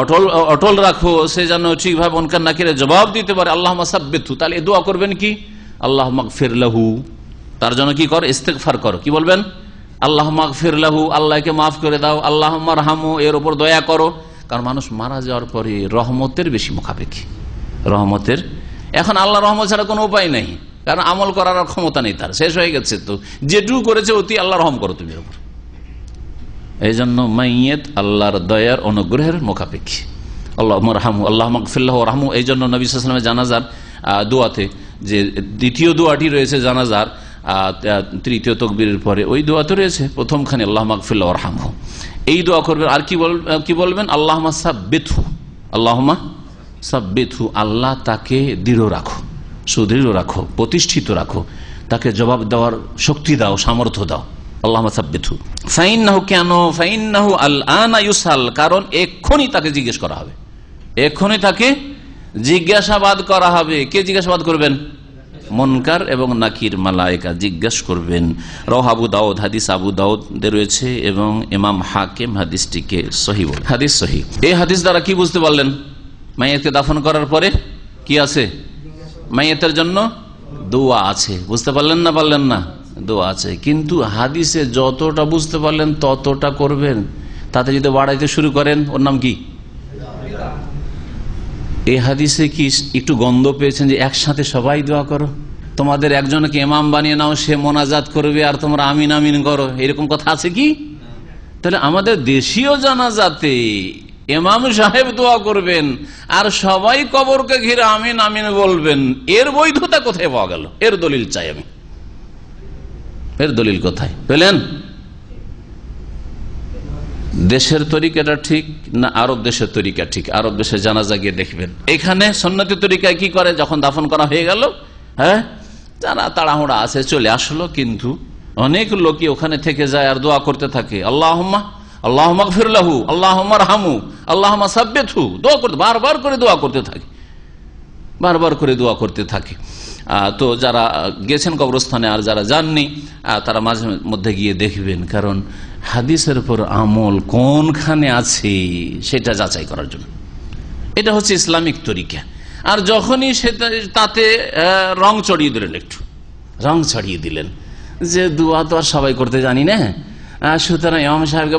অটল অটল রাখো, সে যেন ঠিকভাবে অনকার নাকিরে জবাব দিতে পারে। আল্লাহ সাব্বেতু তাহলে দোয়া করবেন কি? আল্লাহ মাগফির লাহু তার জন্য কি কর? ইস্তেকফার করো। কি বলবেন? আল্লাহ মাগফির লাহু আল্লাহকে মাফ করে দাও। আল্লাহ মারহামু এর উপর দয়া করো। কারণ মানুষ মারা যাওয়ার পরে রহমতের বেশি মুখাপেক্ষী। রহমতের, এখন আল্লাহ রহমত ছাড়া কোনো উপায় নেই। কারণ আমল করার ক্ষমতা নেই তার, শেষ হয়ে গেছে তো। যেটুকু করেছে অতি আল্লাহ রহম করো তুমি ওপর এই জন্য মাইয়েত আল্লাহর দয়ার অনুগ্রহের মুখাপেক্ষী। আল্লাহ রাহামু আল্লাহ মকফিল্লাহ রাহমু এই জন্য নবী সালামের জানাজার দোয়াতে যে দ্বিতীয় দোয়াটি রয়েছে জানাজার তৃতীয় তকবীরের পরে ওই দোয়াতে রয়েছে, প্রথমখানে আল্লাহ মকফিল্লাহ রাহামু। এই দোয়া করবেন, আর কি বল কি বলবেন? আল্লাহ সাব্বেথু আল্লাহমা সাব্বেথু আল্লাহ তাকে দৃঢ় রাখো। সুদৃঢ় রাখো, প্রতিষ্ঠিত রাখো। তাকে জবাব দেওয়ার শক্তি দাও, সামর্থ্য দাও। আল্লাহ সাব্বেথু ফাইন্নাহু কেন? ফাইন্নাহু আল আনা ইউসাল, কারণ এক্ষুনি তাকে জিজ্ঞেস করা হবে। এক্ষুনি তাকে জিজ্ঞাসাবাদ করা হবে। কে জিজ্ঞাসাবাদ করবেন? মনকার এবং নাকির মালায়কা জিজ্ঞাস করবেন। রহ আবু দাউদ, হাদিস আবু দাউদ রয়েছে এবং ইমাম হাকিম হাদিসটিকে সহি হাদিস সহি। এই হাদিস দ্বারা কি বুঝতে পারলেন? মাইয়াতকে দাফন করার পরে কি আছে? মাইয়াতের জন্য দোয়া আছে। বুঝতে পারলেন না পারলেন না? দোয়া আছে। কিন্তু হাদিসে যতটা বুঝতে পারলেন ততটা করবেন। তাতে যদি বাড়াইতে শুরু করেন, ওর নাম কি? এই হাদিসে কি একটু গন্ধ পেয়েছেন যে একসাথে সবাই দোয়া করো? তোমাদের একজনকে এমাম বানিয়ে নাও, সে মোনাজাত করবে আর তোমরা আমিন আমিন করো। এরকম কথা আছে কি? তাহলে আমাদের দেশীয় জানাজাতে এমাম সাহেব দোয়া করবেন, আর সবাই কবরকে ঘিরে আমিন আমিন বলবেন। এর বৈধতা কোথায় পাওয়া গেল? এর দলিল চাই আমি। এর দলিল কোথায়? পেলেন? দেশের তরিকাটা ঠিক না আরব দেশের তরিকা ঠিক? আরব দেশে জানাজা গিয়ে দেখবেন। এখানে সন্ন্যতি তরিকায় কি করে? যখন দাফন করা হয়ে গেল হ্যাঁ? যারা তাড়াহুড়া আছে, চলে আসলো, কিন্তু অনেক লোকই ওখানে থেকে যায় আর দোয়া করতে থাকে। আল্লাহ আল্লাহ সাব্বেথু দোয়া করতে বারবার করে দোয়া করতে থাকে। বারবার করে দোয়া করতে তো যারা গেছেন কবরস্থানে আর যারা যাননি তারা মাঝে মধ্যে গিয়ে দেখবেন, কারণ হাদিসের উপর আমল কোনখানে আছে সেটা যাচাই করার জন্য। এটা হচ্ছে ইসলামিক তরিকা। আর যখনই সেটা, তাতে রং চড়িয়ে দিলেন একটু। রং চড়িয়ে দিলেন। যে দোয়া তো আর সবাই করতে জানি না। সুতরাং ইমাম সাহেবকে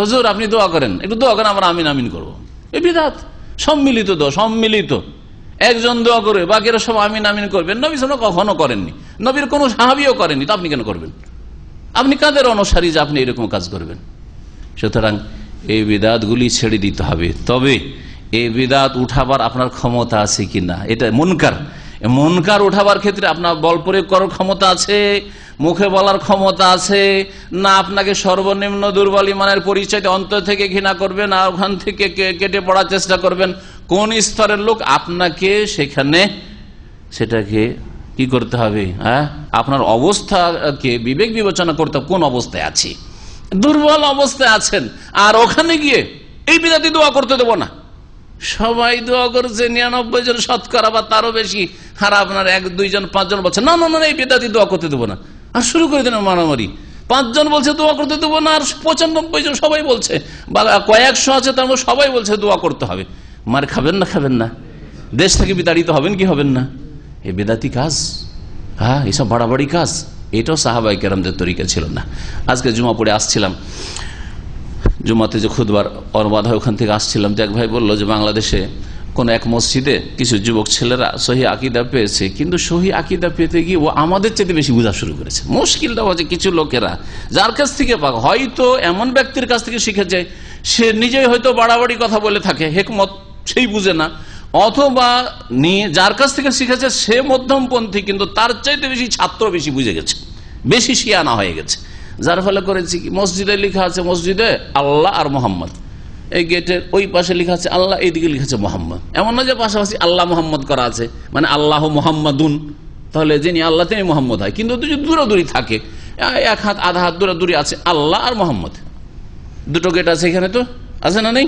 হুজুর, আপনি দোয়া করেন। একটু দোয়া করেন, আমরা আমিন আমিন করব। এ বিধাত সম্মিলিত দোয়া, সম্মিলিত। একজন দোয়া করবে বাকিরা সব আমিন আমিন করবেন। নবী সাল কখনো করেননি। নবীর কোনো সাহাবিও করেননি। তো আপনি কেন করবেন? আপনি কাদের অনুসারী যে আপনি এরকম কাজ করবেন? সুতরাং এই বিদাতগুলি ছেড়ে দিতে হবে। তবে এই বিদাত উঠাবার আপনার ক্ষমতা আছে কি না এটা মনকার। মনকার উঠাবার ক্ষেত্রে আপনার বল প্রয়োগ করার ক্ষমতা আছে। মুখে বলার ক্ষমতা আছে, না আপনাকে সর্বনিম্ন দুর্বল ইমানের পরিচয় অন্তর থেকে ঘৃণা করবেন আর ওখান থেকে কেটে পড়ার চেষ্টা করবেন। কোন স্তরের লোক আপনাকে সেখানে সেটাকে কি করতে হবে হ্যাঁ? আপনার অবস্থাকে বিবেক বিবেচনা করতে কোন অবস্থায় আছি। দুর্বল অবস্থায় আছেন, আর ওখানে গিয়ে এই বিদাতি দোয়া করতে দেবো না। সবাই দোয়া করছে, নিরানব্বই জন শতকরা বা তারও বেশি, আর আপনার এক, দুইজন, পাঁচজন বলছে না না না, এই বেদাতি দোয়া করতে দেবো না। আর শুরু করে দেন মারামারি। পাঁচজন বলছে, দোয়া করতে দেবো না। আর পঁচানব্বই জন সবাই বলছে বা কয়েকশো আছে, তার মধ্যে সবাই বলছে দোয়া করতে হবে। মার খাবেন না খাবেন না। দেশ থেকে বিতাড়িত হবেন কি হবেন না? এ বেদাতি কাজ। হ্যাঁ এসব বাড়াবাড়ি কাজ। এটাও সাহাবাই কেরামদের তরিকা ছিল না। আজকে জুমা পড়ে আসছিলাম। জুমাতে যে খুদবার অনুবাদ হয়, ওখান থেকে আসছিলাম। যে এক ভাই বলল যে, বাংলাদেশে কোন এক মসজিদে কিছু যুবক ছেলেরা সহি আকিদা পেয়েছে, কিন্তু সহি আকিদা পেতে গিয়ে ও আমাদের চেয়ে বেশি বোঝা শুরু করেছে। মুশকিলটা হচ্ছে কিছু লোকেরা, যার কাছ থেকে পাক, হয়তো এমন ব্যক্তির কাছ থেকে শিখেছে, সে নিজেই হয়তো বাড়াবাড়ি কথা বলে থাকে, হেকমত সেই বুঝে না, অথবা নিয়ে যার কাছ থেকে শিখেছে সে মধ্যমপন্থী, কিন্তু তার চাইতে বেশি ছাত্র বেশি বুঝে গেছে, বেশি শিয়ানা হয়ে গেছে। যার ফলে করেছি কি, মসজিদে লেখা আছে, মসজিদে আল্লাহ আর মোহাম্মদ। এই গেটের ওই পাশে লেখা আছে, আল্লাহ এইদিকে লেখা আছে মোহাম্মদ। এমন না যে পাশাপাশি আল্লাহ মোহাম্মদ করা আছে মানে আল্লাহ মোহাম্মদুন। তাহলে যিনি আল্লাহ, তিনি মোহাম্মদ হয়। কিন্তু দূরাদূরি থাকে। এক হাত, আধা হাত দূরাদূরি আছে, আল্লাহ আর মোহাম্মদ। দুটো গেট আছে এখানে তো? আছে না নেই?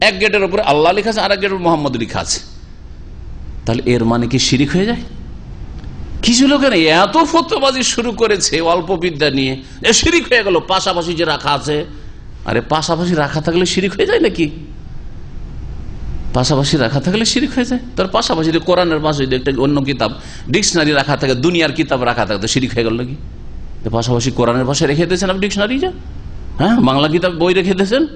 এক গেটের উপরে আল্লাহ লেখা আছে আর এক গেটের মোহাম্মদ লেখা আছে। তাহলে এর মানে কি শিরিক হয়ে যায়? কিছু লোকের এত ফতোবাজি শুরু করেছে অল্প বিদ্যা নিয়ে শিরিক হয়ে গেল। পাশাপাশি যে রাখা আছে আরে পাশাপাশি রাখা থাকলে শিরিক হয়ে যায় নাকি? পাশাপাশি রাখা থাকলে শিরিক হয়ে যায়। তার পাশাপাশি কোরআনের পাশে যদি একটা অন্য কিতাব, ডিকশনারি রাখা থাকে, দুনিয়ার কিতাব রাখা থাকে শিরিক হয়ে গেল নাকি? পাশাপাশি কোরআনের পাশে রেখে দিয়েছেন আপনি ডিকশনারি যা হ্যাঁ বাংলা কিতাব বই রেখে দিয়েছেন?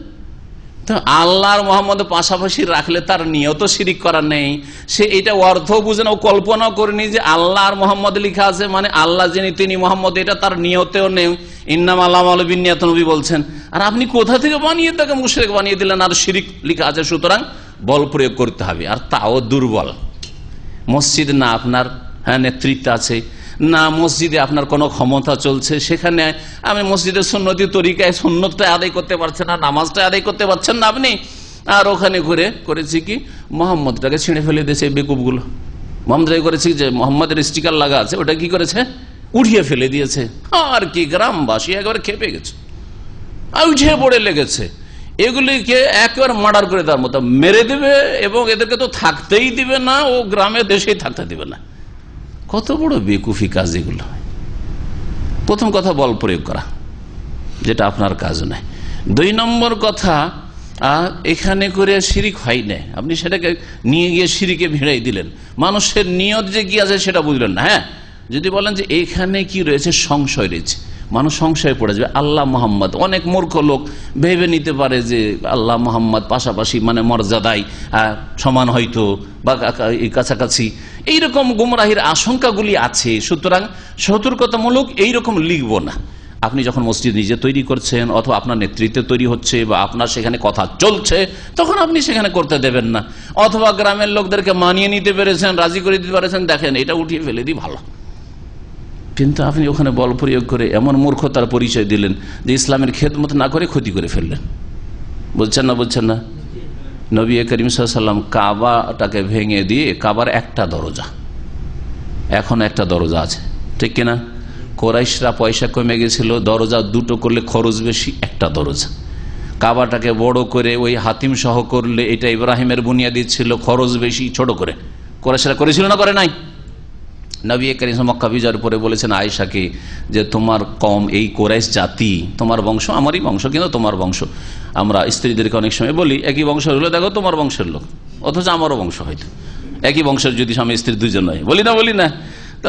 তো আল্লাহর মোহাম্মদ পাশাপাশি রাখলে তার নিয়ত শিরিক করার নেই। সে এটা অর্থ বুঝে না কল্পনা করেনি যে আল্লাহ আর মোহাম্মদ লিখা আছে মানে আল্লাহ যিনি, তিনি মোহাম্মদ, এটা তার নিয়তেও নেই। ইন্নাম আল্লাহ বিনিয়াত নবী বলছেন, আর আপনি কোথা থেকে বানিয়ে, তাকে মুশরেক বানিয়ে দিলেন? আর শিরিক লিখা আছে, সুতরাং বল প্রয়োগ করতে হবে, আর তাও দুর্বল। মসজিদ না আপনার হ্যাঁ নেতৃত্ব আছে। না, মসজিদে আপনার কোনো ক্ষমতা চলছে, সেখানে আমি মসজিদের সন্ন্যতি তরিকায় সন্ন্যতটা আদায় করতে পারছেন না, নামাজটা আদায় করতে পারছেন না আপনি। আর ওখানে ঘুরে করেছি কি, মোহাম্মদটাকে ছিঁড়ে ফেলে দিয়েছে বেকুবগুলো। মোহাম্মদ করেছি যে মোহাম্মদের স্টিকার লাগা আছে, ওটা কি করেছে? উঠিয়ে ফেলে দিয়েছে। আর কি গ্রামবাসী একবারে খেপে গেছে। আর উঠে পড়ে লেগেছে। এগুলিকে একেবারে মার্ডার করে দেওয়ার মতো মেরে দেবে এবং এদেরকে তো থাকতেই দিবে না, ও গ্রামে দেশেই থাকতে দিবে না। কত বড় বেকুফি কাজ এগুলো। প্রথম কথা, বল প্রয়োগ করা, যেটা আপনার কাজ নয়। দুই নম্বর কথা এখানে করে শিরিক হয় না। আপনি সেটাকে নিয়ে গিয়ে সিরিকে ভিড়াই দিলেন। মানুষের নিয়ত যে কি আছে সেটা বুঝলেন না হ্যাঁ? যদি বলেন যে এখানে কি রয়েছে, সংশয় রয়েছে। মানুষ সংশয়ে পড়ে যাবে, আল্লাহ মোহাম্মদ। অনেক মূর্খ লোক ভেবে নিতে পারে যে আল্লাহ মোহাম্মদ পাশাপাশি মানে মর্যাদায় সমান হয়তো বা কাছাকাছি। এইরকম গুমরাহির আশঙ্কাগুলি আছে, সুতরাং সতর্কতামূলক এইরকম লিখব না। আপনি যখন মসজিদ নিজে তৈরি করছেন অথবা আপনার নেতৃত্বে তৈরি হচ্ছে বা আপনার সেখানে কথা চলছে, তখন আপনি সেখানে করতে দেবেন না। অথবা গ্রামের লোকদেরকে মানিয়ে নিতে পেরেছেন, রাজি করে দিতে পেরেছেন, দেখেন এটা উঠিয়ে ফেলে দিই, ভালো। কিন্তু আপনি ওখানে বল প্রয়োগ করে এমন মূর্খতার পরিচয় দিলেন যে ইসলামের খেদমত না করে ক্ষতি করে ফেললেন। বুঝছেন না বুঝছেন না? নবী করিম সাল্লাম কাবাটাকে ভেঙে দিয়ে কাবার একটা দরজা। এখন একটা দরজা আছে। ঠিক কিনা? কোরাইশরা পয়সা কমে গেছিল, দরজা দুটো করলে খরচ বেশি, একটা দরজা। কাবাটাকে বড় করে ওই হাতিম সহ করলে এটা ইব্রাহিমের বুনিয়াদি ছিল, খরচ বেশি, ছোট করে। কোরাইশরা করেছিল না করে নাই? নবী করিম মক্কা বিজয়ের পরে বলেছেন আয়েশাকে যে তোমার কম এই কোরাইশ জাতি, তোমার বংশ, আমারই বংশ, কিন্তু তোমার বংশ। আমরা স্ত্রীদেরকে অনেক সময় বলি, একই বংশের হলে দেখো তোমার বংশের লোক, অথচ আমারও বংশ হয়তো। একই বংশের যদি স্বামী স্ত্রী দুজন হয়, বলি না বলি না। তো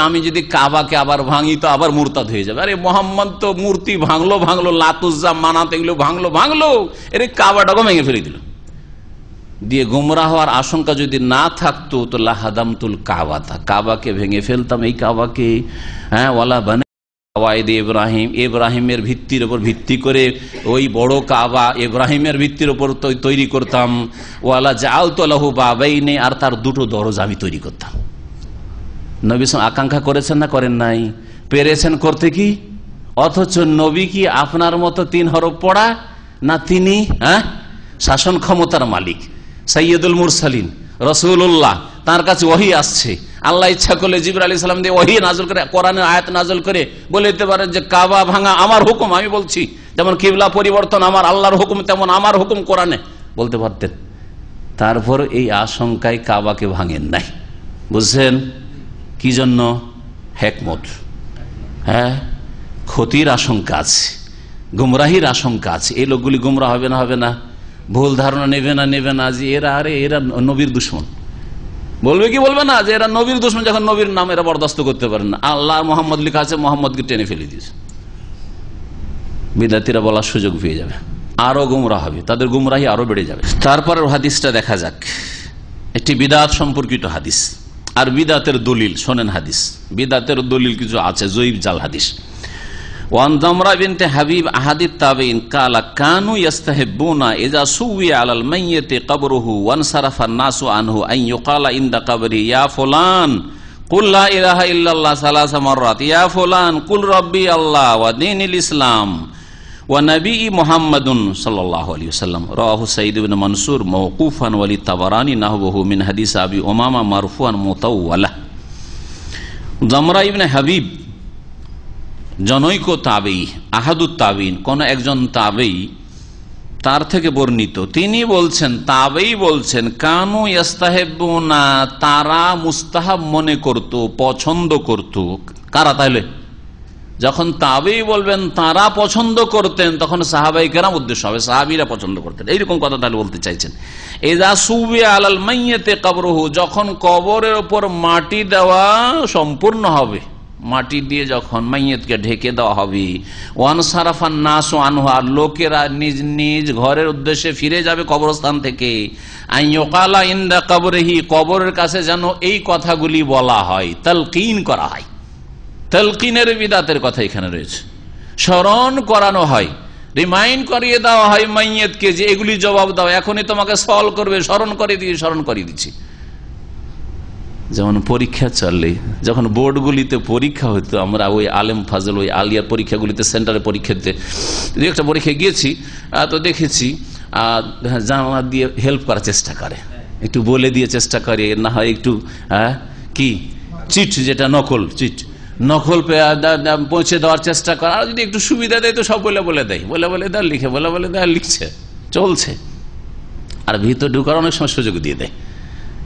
আমি যদি কাবাকে আবার ভাঙি তো আবার মুরতাদ হয়ে যাবে। আরে মোহাম্মদ তো মূর্তি ভাঙলো ভাঙলো, লাতুজ্জা, মানাতে এগুলো ভাঙলো ভাঙলো। এর কাবাটাকে ভেঙে ফেলে দিল। দিয়ে গুমরা হওয়ার আশঙ্কা যদি না থাকতো, তো লাহাদামতুল কাবাতা। কাবাকে ভেঙে ফেলতাম এই কাবাকে। হ্যাঁ ওয়াইদ ইব্রাহিম, ইব্রাহিমের ভিত্তির উপর ভিত্তি করে ওই বড় কাবা ইব্রাহিমের ভিত্তির উপর তৈরি করতাম। ওয়ালা জাল তোলাহু আর তার দুটো দরজা আমি তৈরি করতাম। নবী আকাঙ্ক্ষা করেছেন না করেন নাই? পেরেছেন করতে কি? অথচ নবী কি আপনার মতো তিন হরফ পড়া? না তিনি হ্যাঁ? শাসন ক্ষমতার মালিক সৈয়দুল মুরসালিন রসুল্লাহ তার কাছে ওহি আসছে। আল্লাহ ইচ্ছা করলে জিবর আলী সালাম দিয়ে ওহি নাজল করে, কোরআনের আয়াত নাজল করে বলে দিতে পারেন যে কাবা ভাঙা আমার হুকুম, আমি বলছি, যেমন কিবলা পরিবর্তন আমার আল্লাহর হুকুম, তেমন আমার হুকুম কোরআনে বলতে পারতেন। তারপর এই আশঙ্কায় কাবাকে ভাঙেন নাই। বুঝছেন? কি জন্য? হেকমত। হ্যাঁ? ক্ষতির আশঙ্কা আছে, গুমরাহির আশঙ্কা আছে। এই লোকগুলি গুমরা হবে না হবে না। ভুল ধারণা নেবে না নেবে না। যে এরা, আরে, এরা নবীর দুশ্মন। বলবে কি বলবে না যে এরা নবীর দুশ্মন যখন নবীর নাম এরা বরদাস্ত করতে পারে না। আল্লাহ মোহাম্মদ লিখা আছে, মোহাম্মদকে টেনে ফেলে দিয়েছে। বিদ্যার্থীরা বলার সুযোগ পেয়ে যাবে। আরও গুমরা হবে। তাদের গুমরাহি আরও বেড়ে যাবে। তারপরের হাদিসটা দেখা যাক। একটি বিদাত সম্পর্কিত হাদিস। আর বিদাতের দলিল, শোনেন হাদিস। বিদাতের দলিল কিছু আছে জৈব জাল হাদিস। ওয়ান দামরা বিনতে হাবিব আহাদিত তাবিন কালা কানু ইয়াস্তাহিবুনা ইজা সুওয়ি আলাল মাইয়িতি কবরুহু ওয়ান সারাফা নাসু আনহু আন ইউকালা ইনদা কবরি ইয়া ফুলান কুল লা ইলাহা ইল্লাল্লাহ সালাসা মাররাত ইয়া ফুলান কুল রাব্বি আল্লাহ ওয়া দীনিল ইসলাম ওয়া নবী মুহাম্মাদুন সাল্লাল্লাহু আলাইহি ওয়াসাল্লাম রাহু সাঈদ ইবনে মানসুর মাওকুফান ওয়ালি তাবারানি নাহবহু মিন হাদিস আবি উমামা মারফুআন মুতাওয়ালা জামরা ইবনে হাবিব জনৈক তাবেই আহাদুত তাবিন কোন একজন তাবেই তার থেকে বর্ণিত। তিনি বলছেন, তাবেই বলছেন, কানু ইয়াস্তাহেবুনা তারা মুস্তাহাব মনে করত, পছন্দ করত। কারা তাহলে যখন তাবেই বলবেন, তারা পছন্দ করতেন, তখন সাহাবাই কেরাম উদ্দেশ্য হবে, সাহাবিরা পছন্দ করতেন। এইরকম কথা তাহলে বলতে চাইছেন। এজা সুবে আলাল মাইয়েতে কবরহু, যখন কবরের ওপর মাটি দেওয়া সম্পূর্ণ হবে মাটি দিয়ে যখন মাইয়েতকে ঢেকে দেওয়া হবে, ওয়ান সারাফান নাস আনহার লোকেরা নিজ নিজ ঘরের উদ্দেশ্যে ফিরে যাবে কবরস্থান থেকে। আইয়কালা ইন্দা কবরেহি, কবরের কাছে যেন এই কথাগুলি বলা হয়, তালকিন করা হয়। তালকিনের বিদাতের কথা এখানে রয়েছে। স্মরণ করানো হয়, রিমাইন্ড করিয়ে দেওয়া হয় মাইয়েতকে যে এগুলি জবাব দাও, এখনই তোমাকে সল করবে, স্মরণ করে দিয়ে, স্মরণ করিয়ে দিচ্ছি। যেমন পরীক্ষা চললে যখন বোর্ডগুলিতে পরীক্ষা হতো আমরা ওই আলেম ফাজল ওই আলিয়ার পরীক্ষাগুলিতে সেন্টারে পরীক্ষা দিতে দু একটা পরীক্ষা গিয়েছি তো দেখেছি আহ, জানলা দিয়ে হেল্প করার চেষ্টা করে। একটু বলে দিয়ে চেষ্টা করে না হয় একটু আহ, কি? চিট যেটা নকল চিট। নকল পৌঁছে দেওয়ার চেষ্টা করে। আর যদি একটু সুবিধা দেয় তো সব বলে বলে দেয়। বলে বলে দেয় লিখে বলে বলে দেয় লিখছে। চলছে। আর ভিতর ঢুকার অনেক সময় সুযোগ দিয়ে দেয়।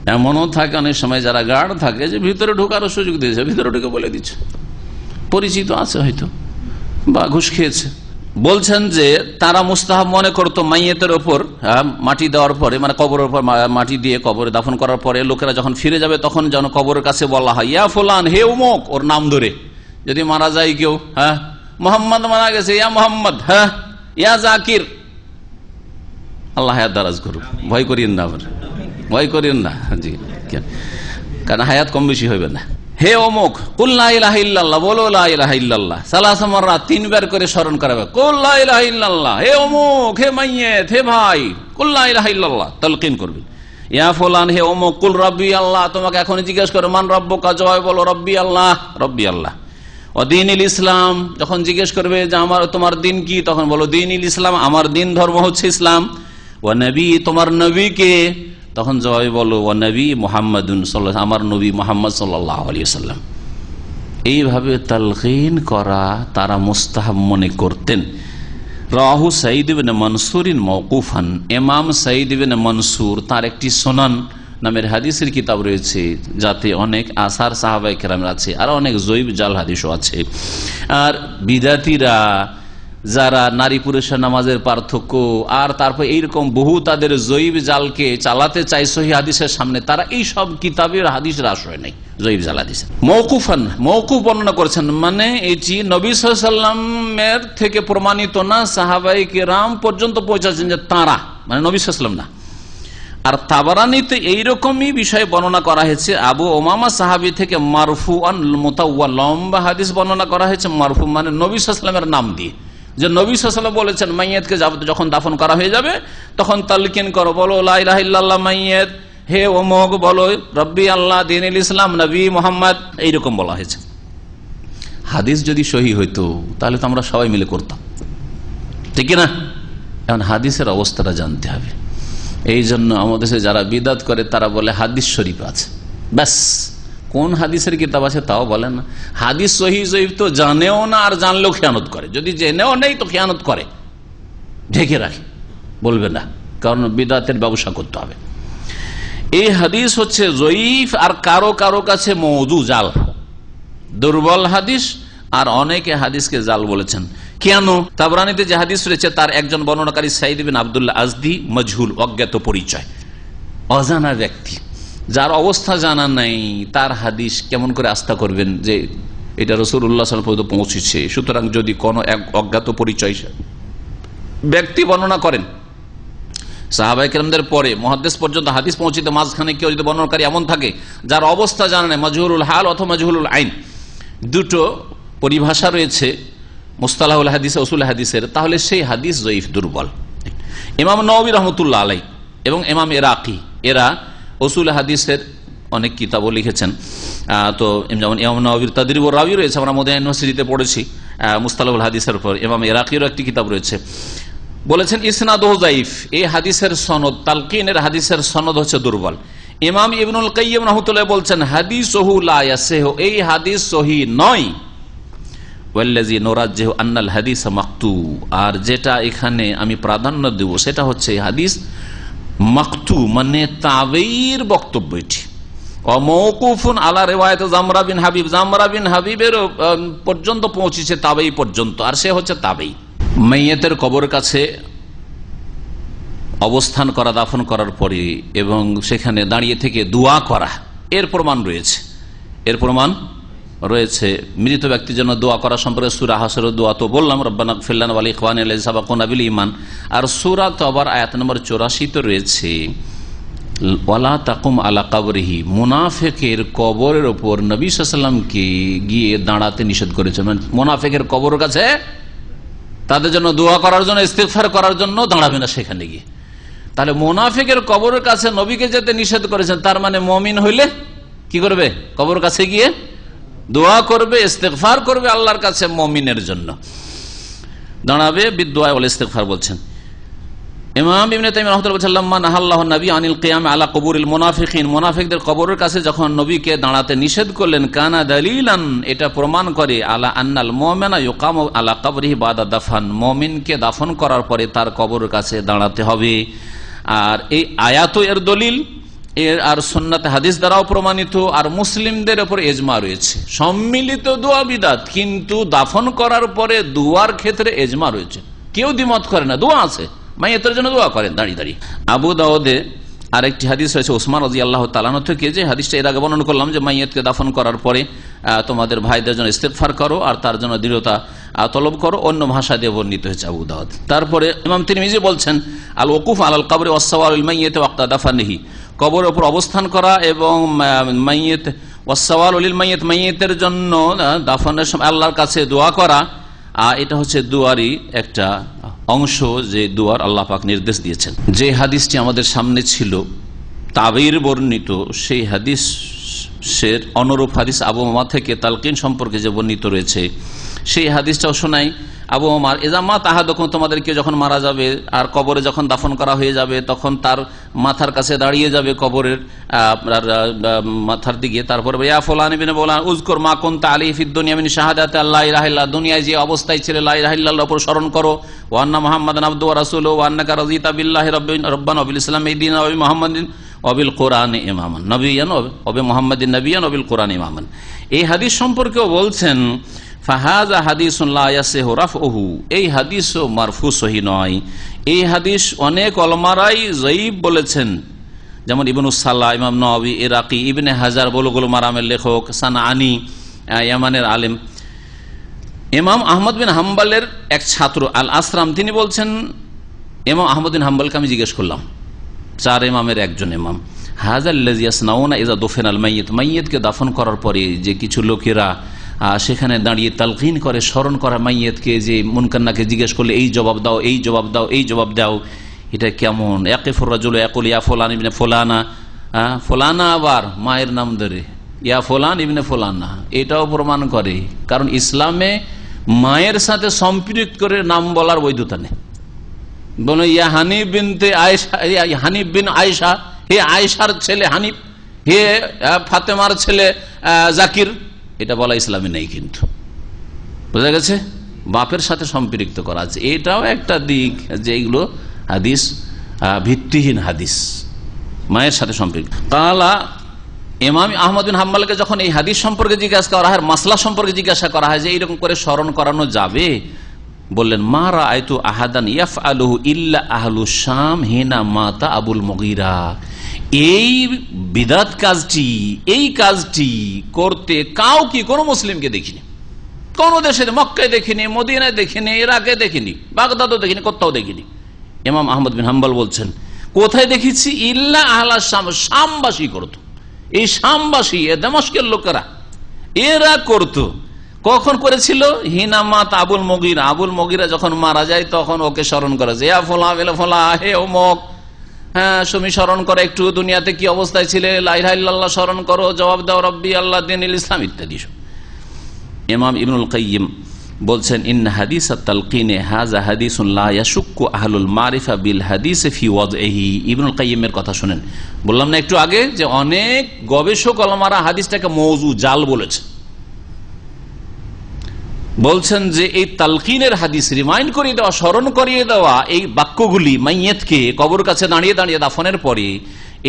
এমনও থাকে অনেক সময় যারা গার্ড থাকে যে ভিতরে ঢোকারও সুযোগ দিয়েছে, ভিতরে ঢুকে বলে দিচ্ছে। পরিচিত আছে হয়তো, বা ঘুষ খেয়েছে। বলছেন যে তারা মুস্তাহাব মনে করতো মাইয়েতের ওপর মাটি দেওয়ার পরে মানে কবরের উপর মাটি দিয়ে কবরে দাফন করার পরে লোকেরা যখন ফিরে যাবে, তখন যেন কবরের কাছে বলা হয়, ইয়া ফুলান, হে উমক! ওর নাম ধরে। যদি মারা যায় কেউ হ্যাঁ? মোহাম্মদ মারা গেছে, ইয়া মোহাম্মদ হ্যাঁ? ইয়া জাকির! আল্লাহ দারাজ করুক, ভয় করিয়েন না আবার। ভয় করেন না। জি কারণ হায়াত কম বেশি হইবে না। হে অমুক কুল্লা ইলাহা ইল্লাল্লাহ, বলো তিনবার করে স্মরণ করাবে। হে অমুক, হে মাইয়েত, হে ভাই কুল্লা ইলাহা ইল্লাল্লাহ, তালকিন করবে। ইয়া হে অমুক, কুল আল্লাহ, তোমাকে এখন জিজ্ঞেস করে, মান বলো আল্লাহ আল্লাহ। ইসলাম, যখন জিজ্ঞেস করবে যে আমার, তোমার দিন কি? তখন বলো দিন ইসলাম, আমার দিন ধর্ম হচ্ছে ইসলাম। ও নবী, তোমার নবীকে তখন জবাই বলো ও নবী মোহাম্মদুন সাল্লাহ আমার নবী মোহাম্মদ সাল্লাহ আলিয়া সাল্লাম এইভাবে তালকিন করা তারা মুস্তাহাব মনে করতেন। রাহু সাইদিবিন মনসুরিন মৌকুফান এমাম সাইদিবিন মনসুর, তার একটি সোনান নামের হাদিসের কিতাব রয়েছে, যাতে অনেক আসার সাহাবাই আছে, আর অনেক জৈব জাল হাদিসও আছে। আর বিদাতিরা যারা নারী পুরুষের নামাজের পার্থক্য আর তারপর এইরকম বহু তাদের জৈব জালকে চালাতে চাই সহি হাদিসের সামনে, তারা এই সব কিতাবের হাদিসের আশ্রয় নেই জৈব জাল হাদিসের। মৌকুফান মৌকুফ বর্ণনা করেছেন মানে এটি নবী সাল্লামের থেকে প্রমাণিত না সাহাবাই রাম পর্যন্ত পৌঁছাচ্ছেন যে তারা মানে নবী সাল্লাম না। আর তাবারানিতে এইরকমই বিষয় বর্ণনা করা হয়েছে, আবু ওমামা সাহাবি থেকে মারফু আন মোতাউয়া লম্বা হাদিস বর্ণনা করা হয়েছে, মারফু মানে নবী সাল্লামের নাম দিয়ে। যে নবী সাল্লাম বলেছেন, মাইয়াতকে যখন দাফন করা হয়ে যাবে, তখন তালকিন করো, বলো লাইলাহিল্লাহ মাইয়াত। হে ওমগ বলো, রব্বি আল্লাহ দিন ইসলাম, নবী মোহাম্মদ। এইরকম বলা হয়েছে। হাদিস যদি সহি হইতো, তাহলে তো আমরা সবাই মিলে করতাম। ঠিক না এখন হাদিসের অবস্থাটা জানতে হবে। এই জন্য আমাদের যারা বিদাত করে, তারা বলে হাদিস শরীফ আছে। ব্যাস। কোন হাদিসের কিতাব আছে তাও বলে না। হাদিস সহি জয়ীফ তো জানেও না আর জানলেও খেয়ানত করে। যদি জেনেও নেই তো খেয়ানত করে। ঢেকে রাখে। বলবে না। কারণ বিদাতের ব্যবসা করতে হবে। এই হাদিস হচ্ছে জয়ীফ আর কারও কারও কাছে মৌজু জাল। দুর্বল হাদিস আর অনেকে হাদিসকে জাল বলেছেন। কেন? তাবরানিতে যে হাদিস রয়েছে তার একজন বর্ণনাকারী সাইদ বিন আবদুল্লাহ আজদি মজহুল, অজ্ঞাত পরিচয়। অজানা ব্যক্তি। যার অবস্থা জানা নাই, তার হাদিস কেমন করে আস্থা করবেন যে এটা রসুল্লাহ পর্যন্ত পৌঁছেছে? সুতরাং যদি কোনো এক অজ্ঞাত পরিচয় ব্যক্তি বর্ণনা করেন। সাহাবাই কেরামদের পরে মহাদেশ পর্যন্ত হাদিস পৌঁছিতে মাঝখানে কেউ যদি বর্ণনাকারী এমন থাকে, যার অবস্থা জানা নেই, মজহুরুল হাল অথবা মজহুরুল আইন, দুটো পরিভাষা রয়েছে, মুস্তালাহুল হাদিস ওসুল হাদিসের, তাহলে সেই হাদিস জয়ীফ, দুর্বল। ইমাম নবী রহমতুল্লাহ আলাই এবং ইমাম এরাকি এরা ওসুল হাদিসের অনেক কিতাবও লিখেছেন। তো যেমন ইমাম নবীর রাবি রয়েছে, আমরা মোদা ইউনিভার্সিটিতে পড়েছি। মুস্তালাহুল হাদিসের উপর, ইমাম এরাকিরও একটি কিতাব রয়েছে। বলেছেন ইসনাদ জাইফ এই হাদিসের সনদ, তালকিনের হাদিসের সনদ হচ্ছে দুর্বল। ইমাম ইবনুল কাইম রহমতুল্লাহ বলছেন হাদিস এই হাদিস সহি নয়। আর যেটা এখানে আমি প্রাধান্য দেব, সেটা হচ্ছে হাদিস মাকতু মানে তাবেইর বক্তব্য এটি। অমৌকুফুন আলা রেওয়ায়ত জামরা বিন হাবিব। জামরা বিন হাবিবের পর্যন্ত পৌঁছেছে তাবেই পর্যন্ত, আর সে হচ্ছে তাবেই মেয়েতের কবর কাছে অবস্থান করা, দাফন করার পরে এবং সেখানে দাঁড়িয়ে থেকে দোয়া করা, এর প্রমাণ রয়েছে। এর প্রমাণ রয়েছে। মৃত ব্যক্তির জন্য দোয়া করা সম্পর্কে সুরা হাসর দোয়া তো বললাম রব্বানাক ফিল্লান আলী খান সাবাকুনাবিল ইমান আর সুরা তো আবার আয়াত নম্বর চৌরাশি তো রয়েছে। ওয়ালা তাকুম আলা কাবরিহি, মুনাফেকের কবরের ওপর নবী সাল্লামকে গিয়ে দাঁড়াতে নিষেধ করেছে। মানে মুনাফেকের কবর কাছে তাদের জন্য দোয়া করার জন্য ইস্তেফার করার জন্য দাঁড়াবে না সেখানে গিয়ে। তাহলে মোনাফিকের কবরের কাছে নবীকে যেতে নিষেধ করেছেন, তার মানে মমিন হইলে কি করবে? কবর কাছে গিয়ে দোয়া করবে ইস্তেকফার করবে আল্লাহর কাছে মমিনের জন্য। দাঁড়াবে বিদোয়া ইস্তেকফার বলছেন। বলেন নাহাল্লাহ নবী আনিল আলা মুনাফিকদের কবরের কাছে যখন নবীকে দাঁড়াতে নিষেধ করলেন, কানা এটা প্রমাণ করে, আলা দাফান। দাফন করার পরে তার কবরের কাছে দাঁড়াতে হবে। আর এই আয়াত এর দলিল। এর আর সন্ন্যাতে হাদিস দ্বারাও প্রমাণিত, আর মুসলিমদের ওপর এজমা রয়েছে। সম্মিলিত দোয়া বিদাত, কিন্তু দাফন করার পরে দুয়ার ক্ষেত্রে এজমা রয়েছে। কেউ দ্বিমত করে না, দোয়া আছে। মাইয়েতের জন্য দোয়া করেন, দাঁড়িয়ে দাঁড়িয়ে। আবু দাওদে আরেকটি হাদিস রয়েছে, ওসমান রাজি আল্লাহ তালানো থেকে, যে হাদিসটা এর আগে বর্ণনা করলাম যে মাইয়েতকে দাফন করার পরে তোমাদের ভাইদের জন্য ইস্তেকফার করো, আর তার জন্য দৃঢ়তা তলব করো, অন্য ভাষা দিয়ে বর্ণিত হয়েছে আবু দাওয়াত তারপরে ইমাম তিনি নিজে বলছেন আল ওকুফ আল কবরে ওসাওয়াল মাইয়েতে ওয়াক্তা দাফানিহি। কবর ওপর অবস্থান করা এবং মাইয়েত ওয়াসাওয়াল মাইয়েত, মাইয়েতের জন্য দাফনের সময় আল্লাহর কাছে দোয়া করা। এটা হচ্ছে দুয়ারই একটা অংশ যে দুয়ার আল্লাহ পাক নির্দেশ দিয়েছেন। যে হাদিসটি আমাদের সামনে ছিল, তাবির বর্ণিত, সেই হাদিসের অনুরূপ হাদিস আবহাওয়া থেকে তালকিন সম্পর্কে যে বর্ণিত রয়েছে সেই হাদিসটাও শোনাই। আবু ওমার এজামা তাহা যখন তোমাদেরকে যখন মারা যাবে আর কবরে যখন দাফন করা হয়ে যাবে, তখন তার মাথার কাছে দাঁড়িয়ে যাবে কবরের মাথার দিকে। তারপরে ইয়া ফোলানি বিনে বলান উজকর মা কোন আলী ফিদ্দুনিয়ামিন শাহাদাতে আল্লাহ রাহিল্লাহ দুনিয়ায় যে অবস্থায় ছিল আল্লাহ রাহিল্লাহ ওপর স্মরণ করো। ওয়ান্না মোহাম্মদ আব্দু রাসুল ওয়ান্নাকা রাজিতা বিল্লাহ রব্বান অবিল ইসলাম এই দিন অবি মোহাম্মদিন অবিল কোরআন ইমামান নবীন অবে মোহাম্মদিন নবীন অবিল কোরআন ইমামান এই হাদিস সম্পর্কেও বলছেন ফাহাজা হাদিসহু এই হাদিসও মারফু সহি নয়। এই হাদিস অনেক অলমারাই জয়ীব বলেছেন। যেমন ইবনুসাল্লাহ ইমাম নবী ইরাকি, ইবনে হাজার বলগুল মারামের লেখক সানা আনি ইয়ামানের আলেম। ইমাম আহমদ বিন হাম্বালের এক ছাত্র আল আসরাম তিনি বলছেন, ইমাম আহমদ বিন হাম্বালকে আমি জিজ্ঞেস করলাম, চার ইমামের একজন ইমাম হাজাল্লাজিয়াসনাউনা ইজা দোফেন আল মাইয়ত? মাইয়তকে দাফন করার পরে যে কিছু লোকেরা সেখানে দাঁড়িয়ে তালকিন করে স্মরণ করা মাইয়তকে যে মুনকান্নাকে জিজ্ঞেস করলে এই জবাব দাও এই জবাব দাও এই জবাব দাও। এটা কেমন? একে ফোরাজুল একল ইয়া ফোলান ইবনে ফোলানা। আহ, ফোলানা আবার? মায়ের নাম ধরে। ইয়া ফোলান ইবনে ফোলানা। এটাও প্রমাণ করে। কারণ ইসলামে মায়ের সাথে সম্পৃক্ত করে নাম বলার বৈধতা নেই। বলো ইয়া হানিফ বিনতে বিন আয়েশা। হে আয়েশার ছেলে হানিফ হে ফাতেমার ছেলে জাকির। এটা বলা ইসলামে নেই কিন্তু। বোঝা গেছে? বাপের সাথে সম্পৃক্ত করা আছে। এটাও একটা দিক যে এগুলো হাদিস ভিত্তিহীন হাদিস। মায়ের সাথে সম্পৃক্ত। কালা, ইমাম আহমদ বিন হাম্বালকে যখন এই হাদিস সম্পর্কে জিজ্ঞাসা করা হয় মাসলা সম্পর্কে জিজ্ঞাসা করা হয় যে এইরকম করে স্মরণ করানো যাবে, বললেন, মা রায়তু আহাদান ইয়াফ আলহু ইল্লা আহলু শাম হেনা মাতা আবুল মগিরা। এই বিদাত কাজটি, এই কাজটি করতে কাউ কি কোনো মুসলিমকে দেখিনি। কোন দেশে মক্কায় দেখিনি, মদিনায় দেখিনি, ইরাকে দেখিনি, বাগদাদও দেখিনি, কোথাও দেখিনি। ইমাম আহমদ বিন হাম্বল বলছেন, কোথায় দেখেছি? ইল্লা আহলা শাম, শামবাসী করতো। এই শামবাসী, এ দামাস্কের লোকেরা, এরা করত। কখন করেছিল? হিনামাত আবুল মগিরা। আবুল মগিরা যখন মারা যায়, তখন ওকে স্মরণ করে ফোলা বেলা ফোলা হে ওমক হ্যাঁ স্মরণ করো, একটু দুনিয়াতে কি অবস্থায় ছিলে? লাইল্লাহ স্মরণ করো, জবাব দাও, রব্বি আল্লাহ দিন ইসলাম, ইত্যাদি। ইমাম ইবনুল কাইয়িম বলছেন ইন হাদিস হাজা ইয়াশুক্কু আহলুল মারিফা বিল হাদিস ফি ইবনুল কাইয়িমের কথা শুনেন। বললাম না একটু আগে যে অনেক গবেষক অলমারা হাদিসটাকে মৌজু জাল বলেছে। বলছেন যে এই তালকিনের হাদিস রিমাইন্ড করিয়ে দেওয়া, স্মরণ করিয়ে দেওয়া এই বাক্যগুলি মাইয়েতকে কবর কাছে দাঁড়িয়ে দাঁড়িয়ে দাফনের পরে,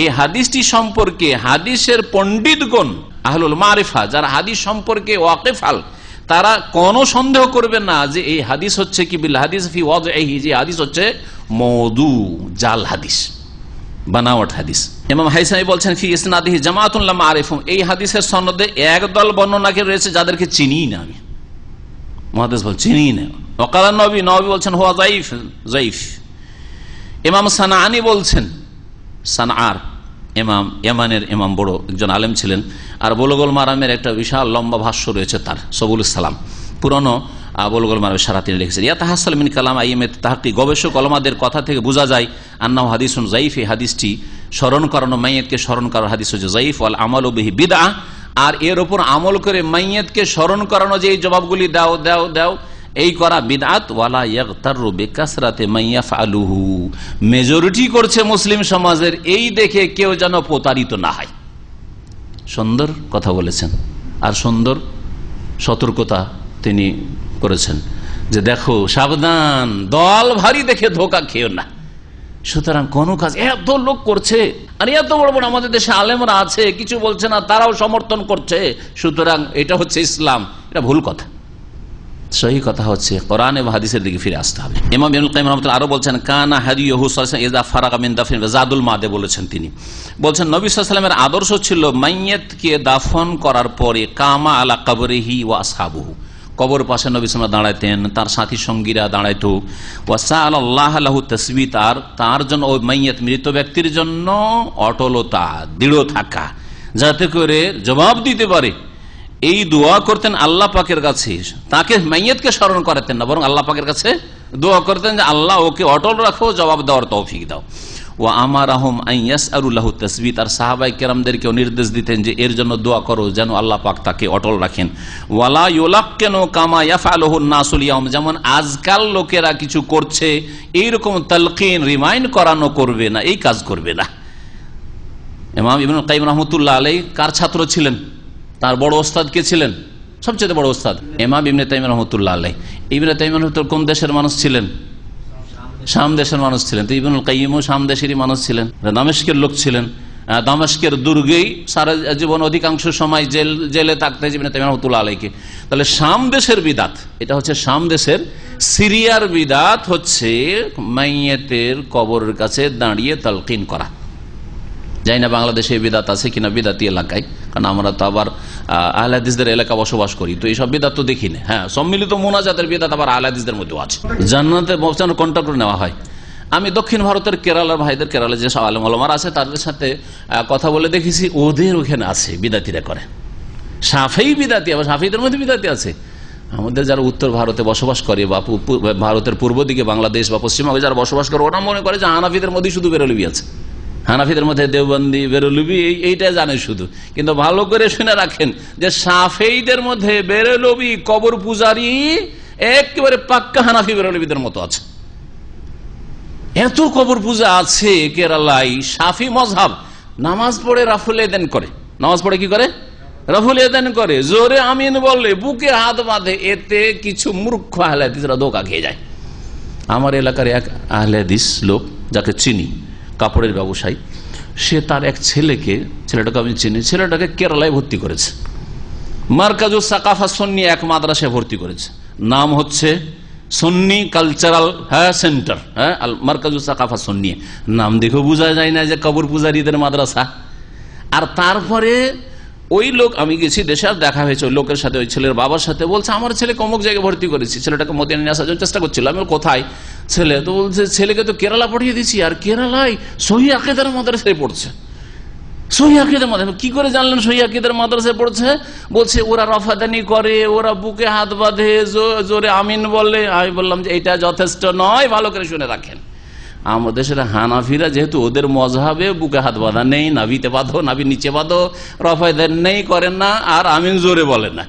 এই হাদিসটি সম্পর্কে হাদিসের পণ্ডিতগণ, আহলুল মারিফা, যারা হাদিস সম্পর্কে ওয়াকেফাল তারা কোনো সন্দেহ করবে না যে এই হাদিস হচ্ছে কি বিল হাদিস ফি ওয়াজ যে হাদিস হচ্ছে মৌদু, জাল হাদিস, বানাওয়াট হাদিস। এমাম হাইসাই বলছেন, ফি ইসনাদিহি জামাতুল্লাহ আরিফুম এই হাদিসের সনদে একদল বর্ণনাকে রয়েছে যাদেরকে চিনি না আমি। মহাদেশ বল, চিনি না অকাল নবী নবী বলছেন, হোয়া জাইফ জাইফ ইমাম সানাআনি বলছেন, সানআর। ইমাম, ইয়ামানের ইমাম বড় একজন আলেম ছিলেন। আর বলগোল মারামের একটা বিশাল লম্বা ভাষ্য রয়েছে তার, সবুল সালাম। পুরনো বলগোল মারামের সারা তিনি লিখেছেন, ইয়া তাহাসাল মিন কালাম আইমের তাহাকি গবেষক অলমাদের কথা থেকে বোঝা যায়, আন্নাহ হাদিসুন জাইফ এই হাদিসটি স্মরণ করানো মাইয়েতকে স্মরণ করার হাদিস হচ্ছে জাইফ আল আমল বিহি বিদা আর এর ওপর আমল করে মাইয়েতকে স্মরণ করানো যে এই জবাবগুলি দাও দাও দাও, এই করা বিদাত ওয়ালা ইয়াগতারু বিকাসরাতে মাইয়াফ আলুহু মেজরিটি করছে মুসলিম সমাজের এই দেখে কেউ যেন প্রতারিত না হয়। সুন্দর কথা বলেছেন। আর সুন্দর সতর্কতা তিনি করেছেন। যে দেখো, সাবধান, দল ভারী দেখে ধোকা খেও না। সুতরাং কোন কাজ এত লোক করছে আর এত বড় বড় আমাদের দেশে আলেমরা আছে, কিছু বলছে না, তারাও সমর্থন করছে। সুতরাং এটা হচ্ছে ইসলাম। এটা ভুল কথা। সহি কথা হচ্ছে, কোরআন এবং হাদিসের দিকে ফিরে আসতে হবে। ইমাম ইবনুল কাইম রহমতুল্লাহ আরও বলছেন, কানা হাদিয়হু সাল্লাল্লাহু ইজা ফারাকা মিন দাফিন জাদুল মাদে বলেছেন তিনি। বলছেন, নবী সাল্লাল্লাহু আদর্শ ছিল মাইয়াতকে দাফন করার পরে, কামা আলা কবরিহি ওয়া আসহাবুহু কবর পাশে নবী সাল্লাল্লাহু দাঁড়াইতেন, তার সাথী সঙ্গীরা দাঁড়াইতো। ওয়াসা আল্লাহু তসবি তার তার জন্য ওই মাইয়াত মৃত ব্যক্তির জন্য অটলতা, দৃঢ় থাকা, যাতে করে জবাব দিতে পারে। এই দোয়া করতেন আল্লাহ পাকের কাছে। তাকে মাইয়াতকে স্মরণ করাতেন না, বরং আল্লাহ পাকের কাছে দোয়া করতেন যে, আল্লাহ ওকে অটল রাখো, জবাব দেওয়ার তৌফিক দাও। ও আমার আহম আইয়াস আরুল্লাহ তসবি তার সাহাবাই কেরামদেরকেও নির্দেশ দিতেন যে এর জন্য দোয়া করো যেন আল্লাহ পাক তাকে অটল রাখেন। ওয়ালা ইউলাক কেন কামা ইয়াফ নাসুলিয়াম যেমন আজকাল লোকেরা কিছু করছে, এইরকম তালকিন, রিমাইন্ড করানো করবে না, এই কাজ করবে না। ইমাম ইবনুল কাইম রহমতুল্লাহ আলাই কার ছাত্র ছিলেন? তার বড় ওস্তাদ কে ছিলেন? সবচেয়ে বড় ওস্তাদ। এমাম ইবনে তাইম রহমতুল্লাহ আল্লাহ ইবনে তাইম রহমতুল কোন দেশের মানুষ ছিলেন? শাম দেশের মানুষ ছিলেন। তো ইবনুল কাইমও শাম দেশেরই মানুষ ছিলেন। দামেশকের লোক ছিলেন। দামেশকের দুর্গেই সারা জীবন অধিকাংশ সময় জেল, জেলে থাকতে জীবনে তেমন আলাইকে তাহলে শাম দেশের বিদাত। এটা হচ্ছে শাম দেশের, সিরিয়ার বিদাত হচ্ছে মাইয়েতের কবরের কাছে দাঁড়িয়ে তালকিন করা। যাই না বাংলাদেশে বিদাত আছে কিনা বিদাতি এলাকায়, কারণ আমরা তো আবার আহলাদিসদের এলাকা বসবাস করি, তো এইসব বিদাত তো দেখি না। হ্যাঁ সম্মিলিত মোনাজাতের বিদাত আবার আহলাদিসদের মধ্যেও আছে। জান্নাতে পৌঁছানোর কন্ট্যাক্ট নেওয়া হয়। আমি দক্ষিণ ভারতের কেরালার ভাইদের কেরালা যে সব আলমার আছে, তাদের সাথে কথা বলে দেখেছি, ওদের ওখানে আছে বিদাতিরা করে। সাফেই বিদাতি, আবার সাফেইদের মধ্যে বিদাতি আছে। আমাদের যারা উত্তর ভারতে বসবাস করে বা ভারতের পূর্ব দিকে বাংলাদেশ বা পশ্চিমবঙ্গে যারা বসবাস করে, ওরা মনে করে যে হানাফিদের মধ্যেই শুধু বেরোলিবি আছে। হানাফিদের মধ্যে দেওবন্দি, বেরোলুবি, এই এইটা জানে শুধু। কিন্তু ভালো করে শুনে রাখেন যে সাফেইদের মধ্যে বেরোলবি, কবর পূজারি একেবারে পাক্কা হানাফি বেরোলবিদের মতো আছে। এত কবর পূজা আছে কেরালাই সাফি মজহাব নামাজ পড়ে রাফুল এদেন করে। নামাজ পড়ে কি করে? রাফুল এদেন করে। জোরে আমিন বলে, বুকে হাত বাঁধে, এতে কিছু মূর্খ আহলাদিসরা ধোকা খেয়ে যায়। আমার এলাকার এক আহলাদিস লোক, যাকে চিনি কাপড়ের ব্যবসায়ী, সে তার এক ছেলেকে, ছেলেটাকে আমি চিনি, ছেলেটাকে কেরালায় ভর্তি করেছে। মার্কাজু সাকাফা সন্নি এক মাদ্রাসায় ভর্তি করেছে। নাম হচ্ছে সন্নি কালচারাল হ্যাঁ সেন্টার হ্যাঁ মার্কাজু সাকাফা সন্নি। নাম দেখেও বোঝা যায় না যে কবর পূজারীদের মাদ্রাসা। আর তারপরে ওই লোক, আমি গেছি দেশে আর দেখা হয়েছে ওই লোকের সাথে, ওই ছেলের বাবার সাথে, বলছে, আমার ছেলে অমুক জায়গায় ভর্তি করেছি, ছেলেটাকে মদিনা নিয়ে আসার জন্য চেষ্টা করছিল। আমি কোথায়? ছেলে, তো বলছে, ছেলেকে তো কেরালা পাঠিয়ে দিছি আর কেরালায় সহি আকেদার মাদ্রাসায় পড়ছে। কি করে জানলেন সহি মাদ্রাসায় পড়ছে? বলছে, ওরা রফাদানি করে, ওরা বুকে হাত বাঁধে জোরে আমিন বলে। আমি বললাম যে, এটা যথেষ্ট নয়, ভালো করে শুনে রাখেন। আমাদের দেশের হানাফিরা যেহেতু ওদের মজাবে বুকে হাত বাঁধা নেই, নাভিতে বাঁধো, নাভি নিচে বাঁধো রফায়দান নেই, করেন না, আর আমিন জোরে বলে না।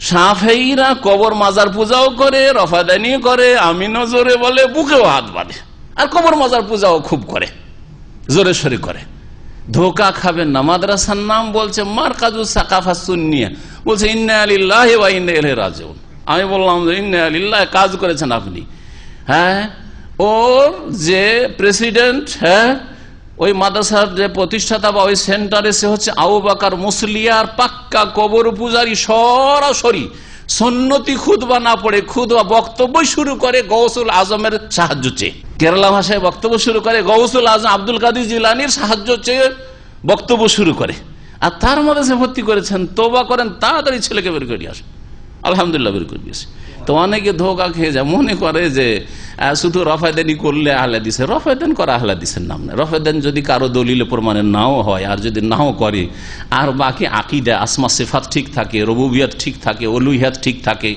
সাফেইরা কবর মাজার পূজাও করে রফাদানি করে, আমিনও জোরে বলে, বুকেও হাত বাঁধে। আর কবর মাজার পূজাও খুব করে, জোরে সরে করে। ধোকা খাবেন না, মাদ্রাসার নাম বলছে মার কাজু সাকাফা সুন্নিয়া। বলছে, ইন্না আলিল্লাহ বা ইন্না রাজিউন। আমি বললাম যে, ইন্না আলিল্লাহ কাজ করেছেন আপনি? হ্যাঁ। ওর যে প্রেসিডেন্ট হ্যাঁ ওই মাদ্রাসার যে প্রতিষ্ঠাতা বা ওই সেন্টারে সে হচ্ছে আবু বাকার মুসলিয়ার পাক্কা কবর পূজারি সরাসরি সন্নতি খুদ বা না পড়ে খুদ বা বক্তব্য শুরু করে গৌসুল আজমের সাহায্য চেয়ে। কেরালা ভাষায় বক্তব্য শুরু করে গৌসুল আজম আব্দুল কাদির জিলানির সাহায্য চেয়ে বক্তব্য শুরু করে। আর তার মধ্যে সে ভর্তি করেছেন তোবা করেন, তাড়াতাড়ি ছেলেকে বের করে আসে আলহামদুলিল্লাহ বের করে দিয়েছে তো অনেকে ধোকা খেয়ে যায় মনে করে যে শুধু রফায়দানি করলে আহলা দিছে রফায়দান করা আহলা দিসের নাম না। রফায়দান যদি কারও দলিলে প্রমাণে নাও হয়, আর যদি নাও করে, আর বাকি আকিদা, আসমা, সেফাত ঠিক থাকে, রবুবিয়াত ঠিক থাকে অলুহিয়াত ঠিক থাকে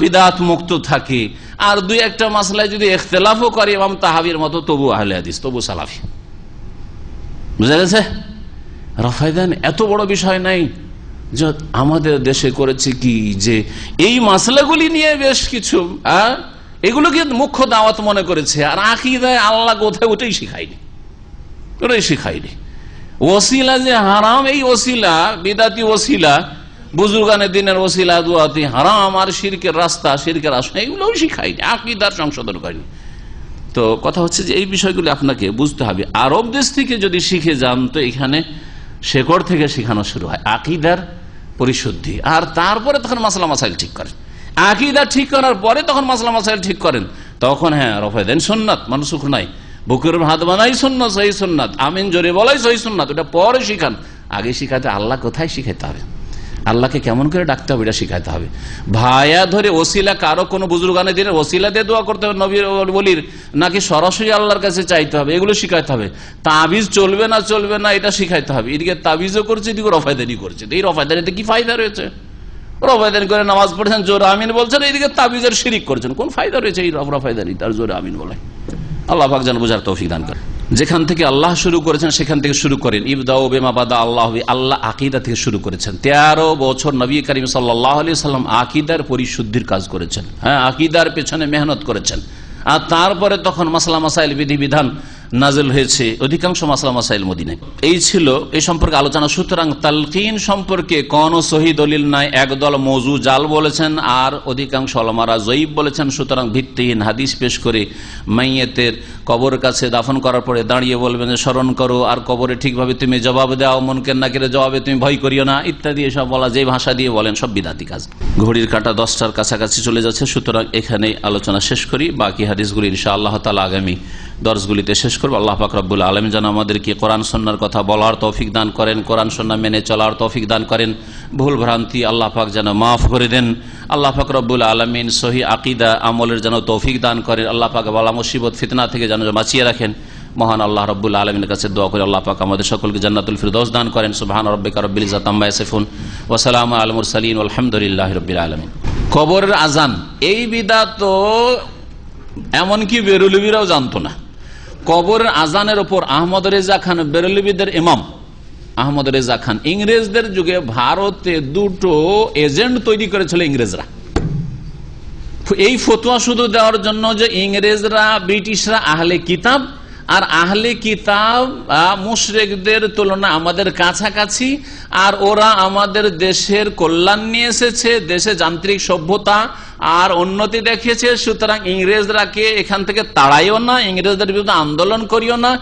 বিদাত মুক্ত থাকে, আর দুই একটা মাসলায় যদি এখতলাফও করে ইমাম তাহাবির মতো তবু আহলে হাদিস তবু সালাফি। বুঝা গেছে? রফায়দান এত বড় বিষয় নাই। আমাদের দেশে করেছে কি যে এই মাসলাগুলি নিয়ে বেশ কিছু এগুলোকে মুখ্য দাওয়াত মনে করেছে, আর আকিদায় আল্লাহ কোথায় ওটাই শিখায়নি। ওটাই শিখায়নি। ওসিলা যে হারাম, এই ওসিলা, বিদাতি ওসিলা, বুজুর্গানের দিনের ওসিলা, দুয়াতি হারাম, আর শিরকের রাস্তা শিরকের রাস্তা এগুলোও শিখায়নি, আকিদার সংশোধন করেনি। তো কথা হচ্ছে যে এই বিষয়গুলি আপনাকে বুঝতে হবে। আরব দেশ থেকে যদি শিখে যান, তো এখানে শেকড় থেকে শেখানো শুরু হয়। আকিদার পরিশুদ্ধি। আর তারপরে তখন মাসলা মাসাইল ঠিক করেন। আকিদা ঠিক করার পরে তখন মাসলা মাসাইল ঠিক করেন। তখন হ্যাঁ রফায় দেন সোননাথ মানুষ সুখ নাই। বুকের হাত বানাই সোননাথ সহি সোননাথ আমিন জোরে বলাই সহি সোননাথ ওটা পরে শিখান। আগে শিখাতে আল্লাহ কোথায় শিখাতে হবে? আল্লাহকে কেমন করে ডাকতে হবে, এটা শিখাতে হবে। ভায়া ধরে ওসিলা কারও কোনো বুজুর্গানে দিনের ওসিলা দিয়ে দোয়া করতে হবে নবীর বলির, নাকি সরাসরি আল্লাহর কাছে চাইতে হবে, এগুলো শিখাইতে হবে। তাবিজ চলবে না চলবে না, এটা শিখাইতে হবে। এদিকে তাবিজও করছে, এদিকে রফায়দানি করছে। এই রফায়দানিতে কি ফায়দা রয়েছে? রফায়দানি করে নামাজ পড়েছেন, জোর আমিন বলছেন এইদিকে তাবিজের শিরিক করছেন। কোন ফায়দা রয়েছে এই রফায়দানি? তার জোর আমিন বলে। আল্লাহ পাক যেন বোঝার তৌফিক দান করে যেখান থেকে আল্লাহ শুরু করেছেন, সেখান থেকে শুরু করেন। ইবদাউ বেমাবাদা আল্লাহ আল্লাহ আকিদা থেকে শুরু করেছেন। তেরো বছর নবী করিম সাল্লাহ আলি সাল্লাম আকিদার পরিশুদ্ধির কাজ করেছেন। হ্যাঁ আকিদার পেছনে মেহনত করেছেন। আর তারপরে তখন মাসলা, মাসাইল, বিধিবিধান নাজেল হয়েছে অধিকাংশ মাসলা মাসাইল মদিনায়। এই ছিল এই সম্পর্কে আলোচনা। সুতরাং তালকিন সম্পর্কে কোন সহি দলিল নাই, একদল মজু জাল বলেছেন আর অধিকাংশ অলমারা জয়ীব বলেছেন। সুতরাং ভিত্তিহীন হাদিস পেশ করে মাইয়েতের কবরের কাছে দাফন করার পরে দাঁড়িয়ে বলবেন যে, স্মরণ করো, আর কবরে ঠিকভাবে তুমি জবাব দাও মনকে না কেড়ে জবাবে তুমি ভয় করিও না, ইত্যাদি এসব বলা যে ভাষা দিয়ে বলেন, সব বিদাতি কাজ। ঘড়ির কাটা দশটার কাছাকাছি চলে যাচ্ছে। সুতরাং এখানে আলোচনা শেষ করি। বাকি হাদিসগুলি ইনশা আল্লাহ তালা আগামী দর্শগুলিতে শেষ করব। আল্লাহ পাক রব্বুল আলম যেন আমাদেরকে কোরআন সন্ন্যার কথা বলার তৌফিক দান করেন, কোরআন সন্না মেনে চলার তৌফিক দান করেন, ভুল ভ্রান্তি আল্লাহ পাক যেন মাফ করে দেন। আল্লাহ পাক রব্বুল আলমিন সহি আকিদা, আমলের যেন তৌফিক দান করেন। আল্লাহ পাক বালা মুসিবত, ফিতনা থেকে যেন বাঁচিয়ে রাখেন। মহান আল্লাহ রব্বুল আলমীর কাছে দোয়া করে আল্লাহ পাক আমাদের সকলকে জান্নাতুল ফিরদৌস দান করেন। সুবহান রব্বিকা রব্বিল ইজ্জাত আম্মা ইয়াসিফুন। ওয়া সালামু আলাল মুরসালিন আলহামদুলিল্লাহি রাব্বিল আলামিন। কবরের আজান এই বিদা তো এমনকি বেরুলবিরাও জানতো না। কবরের আজানের ওপর আহমদ রেজা খান বেরলিবিদের ইমাম। আহমদ রেজা খান, ইংরেজদের যুগে ভারতে দুটো এজেন্ট তৈরি করেছিল ইংরেজরা। এই ফতোয়া শুধু দেওয়ার জন্য যে ইংরেজরা, ব্রিটিশরা আহলে কিতাব আর আহলে কিতাব মুশরেকদের তুলনা আমাদের কাছাকাছি, আর ওরা আমাদের দেশের কল্যাণ নিয়ে এসেছে, দেশে যান্ত্রিক সভ্যতা, আর উন্নতি দেখিয়েছে, সুতরাং ইংরেজরাকে এখান থেকে তাড়াইও না, ইংরেজদের বিরুদ্ধে আন্দোলন করিও না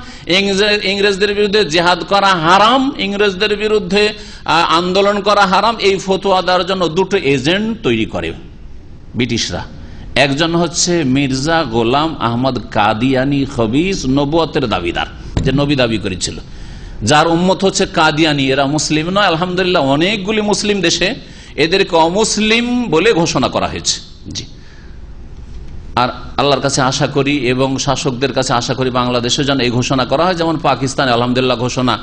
ইংরেজদের বিরুদ্ধে জেহাদ করা হারাম, ইংরেজদের বিরুদ্ধে আন্দোলন করা হারাম, এই ফতোয়া দেওয়ার জন্য দুটো এজেন্ট তৈরি করে ব্রিটিশরা। একজন হচ্ছে মির্জা গোলাম আহমদ কাদিয়ানি খবিস নবুয়তের দাবিদার, যে নবী দাবি করেছিল। যার উম্মত হচ্ছে কাদিয়ানি, এরা মুসলিম নয়, আলহামদুলিল্লাহ অনেকগুলি মুসলিম দেশে এদেরকে অমুসলিম বলে ঘোষণা করা হয়েছে। জি। আর আল্লাহর কাছে আশা করি এবং শাসকদের কাছে আশা করি বাংলাদেশে যেন এই ঘোষণা করা হয়, যেমন পাকিস্তানে আলহামদুলিল্লাহ ঘোষণা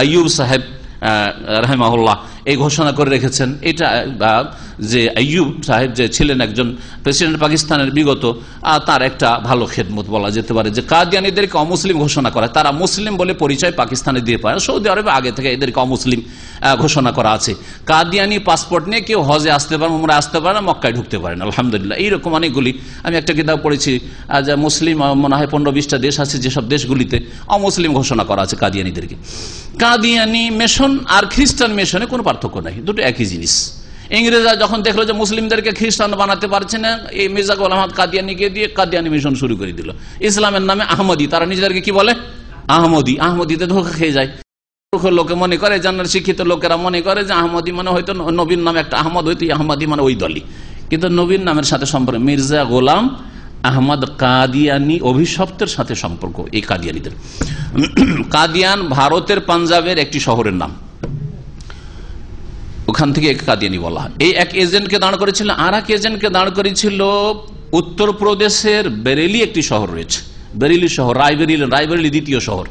আইয়ুব সাহেব রাহেমাহুল্লাহ এই ঘোষণা করে রেখেছেন। এটা বা যে আইয়ুব সাহেব যে ছিলেন একজন প্রেসিডেন্ট পাকিস্তানের বিগত তার একটা ভালো খেদমত বলা যেতে পারে যে কাদিয়ানিদেরকে অমুসলিম ঘোষণা করা। তারা মুসলিম বলে পরিচয় পাকিস্তানে দিয়ে পায়। সৌদি আরবে আগে থেকে এদেরকে অমুসলিম ঘোষণা করা আছে। কাদিয়ানি পাসপোর্ট নিয়ে কেউ হজে আসতে পারে উমরা আসতে পারে না, মক্কায় ঢুকতে পারেন আলহামদুলিল্লাহ, এইরকম অনেকগুলি, আমি একটা কিতাব পড়েছি যে মুসলিম মনে হয় পনেরো বিশটা দেশ আছে যেসব দেশগুলিতে অমুসলিম ঘোষণা করা আছে কাদিয়ানিদেরকে। কাদিয়ানি মেশন আর খ্রিস্টান মেশনে কোনো পার্থক্য নাই, দুটো একই জিনিস। ইংরেজরা যখন দেখল যে মুসলিমদেরকে খ্রিস্টান বানাতে পারছে না, এই মির্জা গোলাম কাদিয়ানিকে দিয়ে কাদিয়ানি মিশন শুরু করে দিল। ইসলামের নামে আহমদি, তারা নিজেদেরকে কি বলে? আহমদি। আহমদিতে ধোকা খেয়ে যায়। লোকে মনে করে জানার শিক্ষিত লোকেরা মনে করে যে আহমদি মানে হয়তো নবীন নামে একটা আহমদ, হয়তো আহমদি মানে ওই দলই। কিন্তু নবীন নামের সাথে সম্পর্ক, মির্জা গোলাম আহমদ কাদিয়ানি অভিশপ্তের সাথে সম্পর্ক, এই কাদিয়ানিদের। কাদিয়ান ভারতের পাঞ্জাবের একটি শহরের নাম। ওখান থেকে কাদিয়ানি বলা হয়। এই এক এজেন্টকে দাঁড় করেছিল আর এক এজেন্টকে দাঁড় করেছিল উত্তরপ্রদেশের বেরেলি একটি শহর রয়েছে। বেরেলি শহর রায়বেরিলি রায়বেরিলি দ্বিতীয় শহর।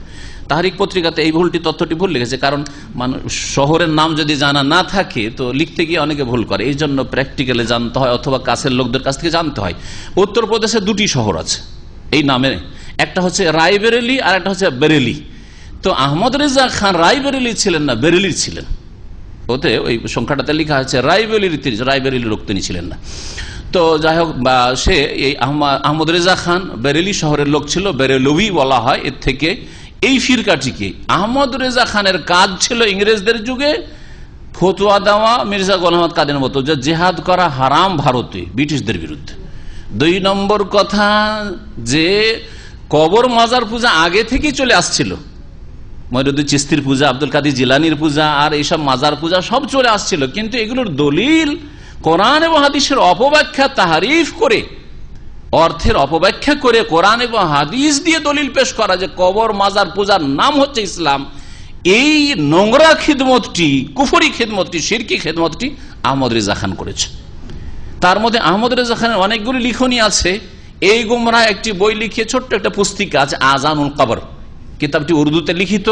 তাহারিক পত্রিকাতে এই ভুলটি, তথ্যটি ভুল লিখেছে, কারণ মানুষ শহরের নাম যদি জানা না থাকে, তো লিখতে গিয়ে অনেকে ভুল করে। এই জন্য প্র্যাকটিক্যালে জানতে হয়, অথবা কাছের লোকদের কাছ থেকে জানতে হয়। উত্তরপ্রদেশে দুটি শহর আছে, এই নামে। একটা হচ্ছে রায়বেরেলি আর একটা হচ্ছে বেরেলি। তো আহমদ রেজা খান রায়বেরেলি ছিলেন না, বেরেলির ছিলেন। ওতে ওই সংখ্যাটাতে লেখা হচ্ছে রায়বেলির রায়বেরিলির লোক তিনি ছিলেন না। তো যাই হোক, বা সে এই আহমদ রেজা খান বেরেলি শহরের লোক ছিল, বেরেলভি বলা হয়, এর থেকে এই ফিরকাটিকে আহমদ রেজা খানের কাজ ছিল ইংরেজদের যুগে ফতুয়া দেওয়া মির্জা গোলামদ কাদের মতো, যে জেহাদ করা হারাম ভারতে, ব্রিটিশদের বিরুদ্ধে। দুই নম্বর কথা যে কবর মাজার পূজা আগে থেকেই চলে আসছিল। ময়রুদ্দিন চিস্তির পূজা, আব্দুল কাদির জিলানির পূজা, আর এইসব মাজার পূজা সব চলে আসছিল। কিন্তু এগুলোর দলিল কোরআন এবং হাদিসের অপব্যাখ্যা তাহারিফ করে, অর্থের অপব্যাখ্যা করে কোরআন এবং হাদিস দিয়ে দলিল পেশ করা যে কবর, মাজার, পূজার নাম হচ্ছে ইসলাম। এই নোংরা খিদমতটি, কুফরি খিদমতটি, সিরকি খিদমতটি আহমদ রেজা খান করেছে। তার মধ্যে আহমদ রেজা খানের অনেকগুলি লিখনী আছে। এই গুমরা একটি বই লিখিয়ে ছোট্ট একটা পুস্তিকা আছে আজানুল কবর। কিতাবটি উর্দুতে লিখিত,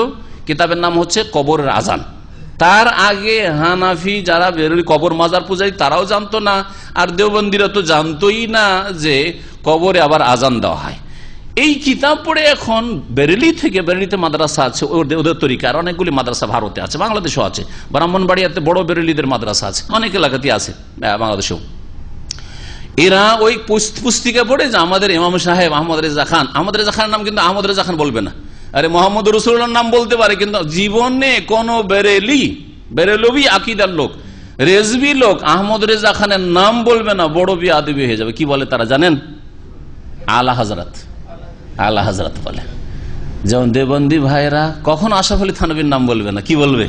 কিতাবের নাম হচ্ছে কবরের আজান তার আগে হানাফি যারা বেরোলি কবর মাজার পূজারি, তারাও জানতো না। আর দেওবন্দিরা তো জানতোই না যে কবরে আবার আজান দেওয়া হয়। এই কিতাব পড়ে এখন বেরেলি থেকে, বেরেলিতে মাদ্রাসা আছে ওদের তরিকা। আর অনেকগুলি মাদ্রাসা ভারতে আছে, বাংলাদেশেও আছে। ব্রাহ্মণবাড়িয়াতে বড় বেরেলিদের মাদ্রাসা আছে, অনেক এলাকাতে আছে বাংলাদেশেও। এরা ওই পুস্তিকা পড়ে যে আমাদের ইমাম সাহেব আহমদ রেজা খান। আহমদ রেজা খানের নাম কিন্তু আহমদ রেজা খান বলবে না। আরে মোহাম্মদ রসুল্লার নাম বলতে পারে, কিন্তু জীবনে কোন বেরেলি, বেরেলবি আকিদার লোক, রেজবি লোক, আহমদ রেজা খানের নাম বলবে না, বড় বি আদবি হয়ে যাবে। কি বলে তারা জানেন? আলা হাজরাত আলা হাজরাত বলে। যেমন দেবন্দি ভাইরা কখন আশাফ আলী থানবির নাম বলবে না, কি বলবে?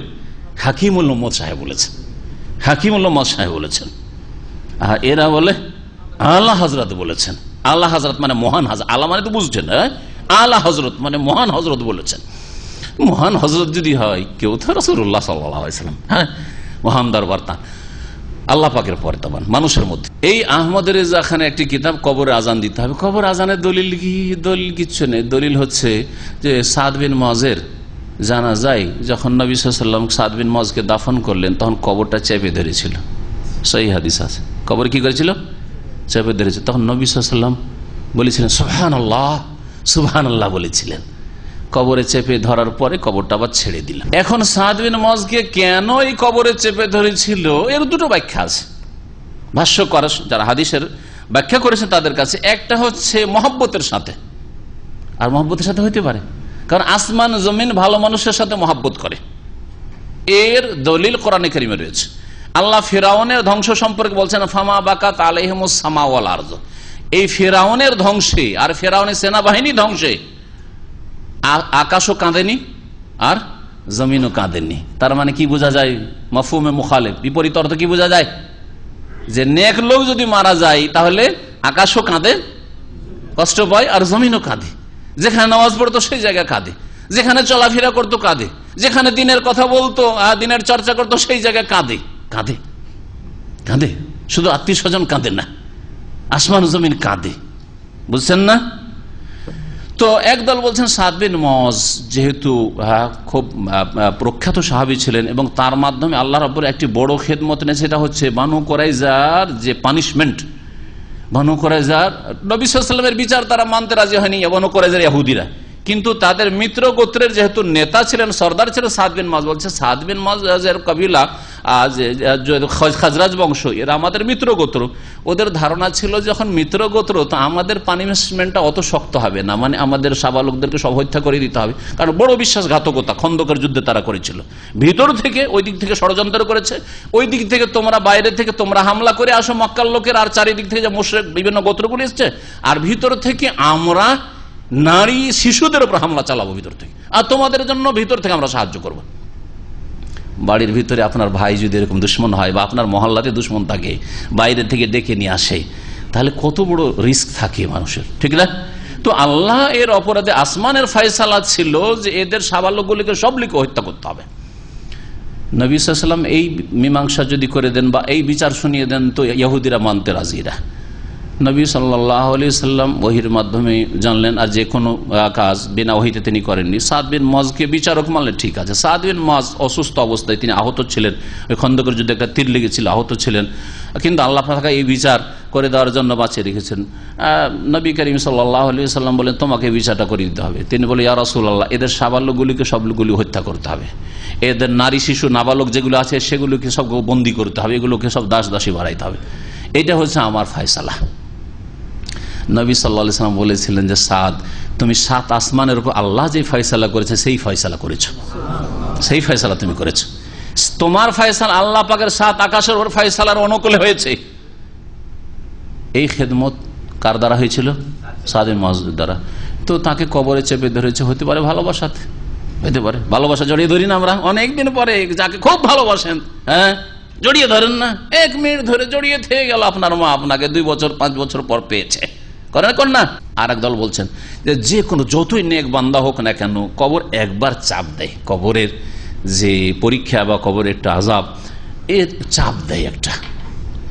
হাকিমুল মোহাম্মদ সাহেব বলেছেন। হাকিমুল মোহাম্মদ সাহেব বলেছেন। আর এরা বলে আল্লাহ হাজরাত বলেছেন। আল্লাহ হাজরাত মানে মহান হাজর আল্লাহ মানে তো বুঝছেন হ্যাঁ? আলা হজরত মানে মহান হজরত বলেছেন। মহান হজরত যদি হয়, কেউ তো রসুল্লাহ সাল্লাম হ্যাঁ? মহান দরবার তা আল্লাহ পাকের পরে মানুষের মধ্যে। এই আহমদের রেজা খানে একটি কিতাব, কবরে আজান দিতে হবে। কবর আজানের দলিল কি? দলিল কিচ্ছু নেই। দলিল হচ্ছে যে সাদ বিন মজের জানা যায় যখন নবী সাল্লাম সাদ বিন মজকে দাফন করলেন, তখন কবরটা চেপে ধরেছিল। সেই হাদিস আছে। কবর কি করেছিল? চেপে ধরেছে তখন নবী সাল্লাম বলেছিলেন সুহান আল্লাহ সুহান আল্লাহ বলেছিলেন। কবরে চেপে ধরার পরে কবরটা আবার ছেড়ে দিলাম এখন সাদ বিন মজকে কেন এই কবরে চেপে ধরেছিল? এর দুটো ব্যাখ্যা আছে। ভাষ্য করা, যারা হাদিসের ব্যাখ্যা করেছেন তাদের কাছে একটা হচ্ছে মহব্বতের সাথে। আর মহব্বতের সাথে হইতে পারে। কারণ আসমান, জমিন ভালো মানুষের সাথে মহাব্বত করে। এর দলিল কোরআনে কারিমে রয়েছে। আল্লাহ ফেরাউনের ধ্বংস সম্পর্কে বলছেন, ফামা বাকাত আলহমুস সামাওয়াল আর্জ এই ফেরাউনের ধ্বংসে আর ফেরাউনের সেনাবাহিনী ধ্বংসে। আকাশও কাঁদেনি আর জমিনও কাঁদেনি। তার মানে কি বোঝা যায়? মফুমে মুখালে বিপরীত অর্থ কি বোঝা যায়? যে নেক লোক যদি মারা যায় তাহলে আকাশও কাঁদে কষ্ট পায় আর জমিনও কাঁদে। যেখানে নামাজ পড়তো সেই জায়গায় কাঁদে। যেখানে চলাফেরা করতো কাঁদে। যেখানে দিনের কথা বলতো আহ, দিনের চর্চা করতো সেই জায়গায় কাঁদে। কাঁদে। কাঁদে। শুধু আত্মীয় স্বজন কাঁদে না। আসমান জমিন কাঁদে। বুঝছেন না? তো একদল বলছেন, সাদ মজ যেহেতু খুব প্রখ্যাত সাহাবী ছিলেন এবং তার মাধ্যমে আল্লাহ রব্বর একটি বড় খেদমত নেই সেটা হচ্ছে বানু করাইজার যে পানিশমেন্ট বানু কোরাইজার, নবী সাল্লামের বিচার তারা মানতে রাজি হয়নি বানু কোরাইজার ইহুদিরা কিন্তু তাদের মিত্র গোত্রের যেহেতু নেতা ছিলেন, সর্দার ছিলেন সাদ বিন মাজ বলছে সাদ বিন যে খাজরাজ বংশ, এরা আমাদের মিত্র গোত্র ওদের ধারণা ছিল যখন মিত্র গোত্র তো আমাদের পানিশমেন্টটা অত শক্ত হবে না। মানে আমাদের সাবালকদেরকে সব হত্যা করে দিতে হবে। কারণ বড় বিশ্বাসঘাতকতা খন্দকের যুদ্ধে তারা করেছিল। ভিতর থেকে, ওই দিক থেকে ষড়যন্ত্র করেছে। ওই দিক থেকে তোমরা বাইরে থেকে তোমরা হামলা করে আসো মক্কার লোকের। আর চারিদিক থেকে যে মুশ্রেক বিভিন্ন গোত্রগুলি এসছে। আর ভিতর থেকে আমরা নারী শিশুদের উপর হামলা চালাবো ভিতর থেকে। আর তোমাদের জন্য ভিতর থেকে আমরা সাহায্য করব। বাড়ির ভিতরে আপনার ভাই যদি এরকম দুশ্মন হয় বা আপনার মহল্লাতে দুশ্মন থাকে, বাইরে থেকে ডেকে নিয়ে আসে, তাহলে কত বড় রিস্ক থাকে মানুষের, ঠিক না? তো আল্লাহ এর অপরাধে আসমানের ফয়সালা ছিল যে এদের সাবালকগুলিকে সব লিখে হত্যা করতে হবে। নবী সাল্লাম এই মীমাংসা যদি করে দেন বা এই বিচার শুনিয়ে দেন, তো ইহুদিরা মানতে রাজিরা নবী সাল্লাহ আলি সাল্লাম ওহির মাধ্যমে জানলেন, আর যে কোনো কাজ বিনা ওহিতে তিনি করেননি। সাদ বিন মজকে বিচারক মানলেন ঠিক আছে। সাদ বিন মজ অসুস্থ অবস্থায় তিনি আহত ছিলেন। ওই খন্দকের যুদ্ধে একটা তীর লেগেছিল, আহত ছিলেন। কিন্তু আল্লাহ পাকা এই বিচার করে দেওয়ার জন্য বাঁচিয়ে রেখেছেন। নবী করিম সাল্লাহ আলি সাল্লাম বলেন, তোমাকে বিচারটা করে দিতে হবে। তিনি বলে, ইয়া রাসূলুল্লাহ, এদের সাবাল্যগুলিকে সবগুলি হত্যা করতে হবে। এদের নারী, শিশু, নাবালক যেগুলো আছে, সেগুলোকে সব বন্দি করতে হবে। এগুলোকে সব দাস দাসী বাড়াইতে হবে। এটা হচ্ছে আমার ফয়সালা। নবী সাল্লা সাল্লাম বলেছিলেন যে, সাদ, তুমি সাত আসমানের উপর আল্লাহ যে ফয়সালা করেছে, সেই ফয়সালা করেছ। সেই ফয়সালা তুমি করেছ। তোমার ফয়সালা আল্লাহ পাকের সাত আকাশের উপর ফয়সালার অনুকূলে হয়েছে। এই খেদমত কার দ্বারা হয়েছিল? সাদিন মসজিদ দ্বারা। তো তাকে কবরে চেপে ধরেছে, হতে পারে ভালোবাসাতে। হতে পারে। ভালোবাসা জড়িয়ে ধরি না আমরা। অনেকদিন পরে যাকে খুব ভালোবাসেন হ্যাঁ? জড়িয়ে ধরেন না। এক মিনিট ধরে জড়িয়ে থেকে গেল আপনার মা। আপনাকে দুই বছর, পাঁচ বছর পর পেয়েছে। কর না আর দল বলছেন, যে যে কোনো যতই নেক বান্দা হোক না কেন, কবর একবার চাপ দেয়। কবরের যে পরীক্ষা বা কবরের একটা আজাব এ চাপ দেয় একটা।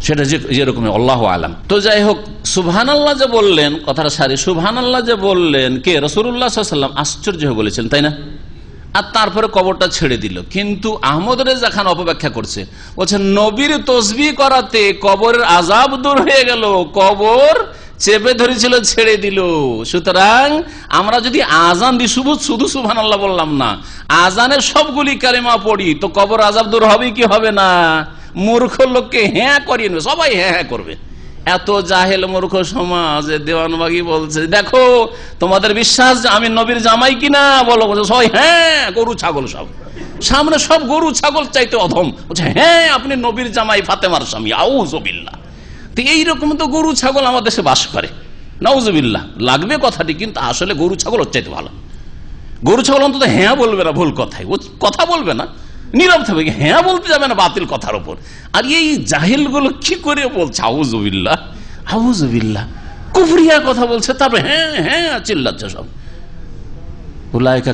সেটা যে যেরকম আল্লাহ আলাম। তো যাই হোক সুবহান আল্লাহ যে বললেন, কথাটা সারি সুবহান আল্লাহ যে বললেন, কে? রসুল্লাহ সাল্লাম আশ্চর্য হয়ে বলেছেন, তাই না? আর তারপরে কবরটা ছেড়ে দিল। কিন্তু আহমদ রেজা খান অপব্যাখ্যা করছে। বলছে, নবীর তসবি করাতে কবরের আজাব দূর হয়ে গেল। কবর চেপে ধরেছিল, ছেড়ে দিল। সুতরাং আমরা যদি আজান দিই শুধু শুধু সুবহান আল্লাহ বললাম না আজানের সবগুলি কালেমা পড়ি, তো কবর আজাব দূর হবে কি হবে না? মূর্খ লোককে হ্যাঁ করিয়ে নেবে, সবাই হ্যাঁ হ্যাঁ করবে। এত জাহেল মূর্খ সমাজ দেওয়ানবাগি বলছে, দেখো, তোমাদের বিশ্বাস আমি নবীর জামাই কিনা? বলো বলছে সবাই হ্যাঁ গরু, ছাগল সব। সামনে সব গরু, ছাগল চাইতে অধম। বলছে হ্যাঁ আপনি নবীর জামাই, ফাতেমার স্বামী আউজবিল্লা তো এইরকম তো গরু, ছাগল আমার দেশে বাস করে। নওজবিল্লা লাগবে কথাটি, কিন্তু আসলে গরু, ছাগল চাইতে ভালো। গরু, ছাগল অন্তত হ্যাঁ বলবে না, ভুল কথায় ও কথা বলবে না, নীরব থাকবে হ্যাঁ বলতে যাবে না বাতিল কথার উপর আর এই জাহিলগুলো কি করে বলছে? আউজবিল্লা আউজবিল্লা কুফরিয়া কথা বলছে, তারপরে হ্যাঁ হ্যাঁ চিল্লাচ্ছে সব।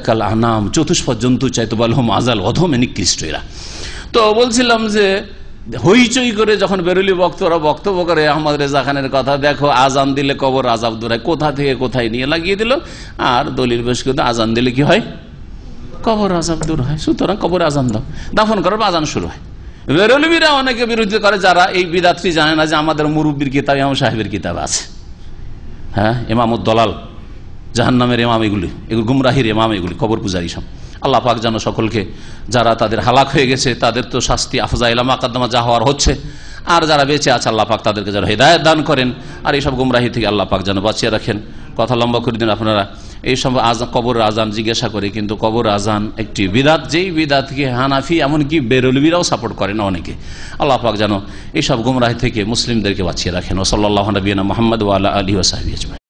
কাল আনাম চতুষ্প জন্তু চাইতো বলহম আজাল, অধমে নিকৃষ্ট এরা। তো বলছিলাম যে হইচই করে যখন বেরুলি বক্তরা বক্তব্য করে, আহমদ রেজা খানের কথা দেখো, আজান দিলে কবর আজাব দূরায় কোথা থেকে কোথায় নিয়ে লাগিয়ে দিল? আর দলিল বেশ কিন্তু আজান দিলে কি হয়? কবর আজাব দূর হয়। সুতরাং কবর আজান দাও। দাফন করার আজান শুরু হয়। বেরলবিরা অনেকে বিরোধিতা করে, যারা এই বিদাত্রী জানে না যে আমাদের মুরব্বীর কিতাব, ইমাম সাহেবের কিতাব আছে। হ্যাঁ ইমামুদ্দলাল জাহান্নামের ইমাম এগুলি এগুলি গুমরাহির এমাম এগুলি, কবর পূজারি সব। আল্লাহ পাক যেন সকলকে, যারা তাদের হালাক হয়ে গেছে, তাদের তো শাস্তি আফজা ইলাম আকাদ্দমা যা হওয়ার হচ্ছে, আর যারা বেঁচে আছে, আল্লাহ পাক তাদেরকে যারা হেদায়ত দান করেন, আর এইসব গুমরাহি থেকে আল্লাহ পাক যেন বাঁচিয়ে রাখেন। কথা লম্বা করে দিন আপনারা, এই সব আজান কবর আজান জিজ্ঞাসা করে, কিন্তু কবর আজান একটি বিদাত, যেই বিদাতকে হানাফি, এমনকি বেরলবিরাও সাপোর্ট করেন অনেকে। আল্লাহ পাক যেন এইসব গুমরাহি থেকে মুসলিমদেরকে বাঁচিয়ে রাখেন। ও সাল্লাহ নবীনা মোহাম্মদ ওয়ালা আলী ওসাহাবি আজমাই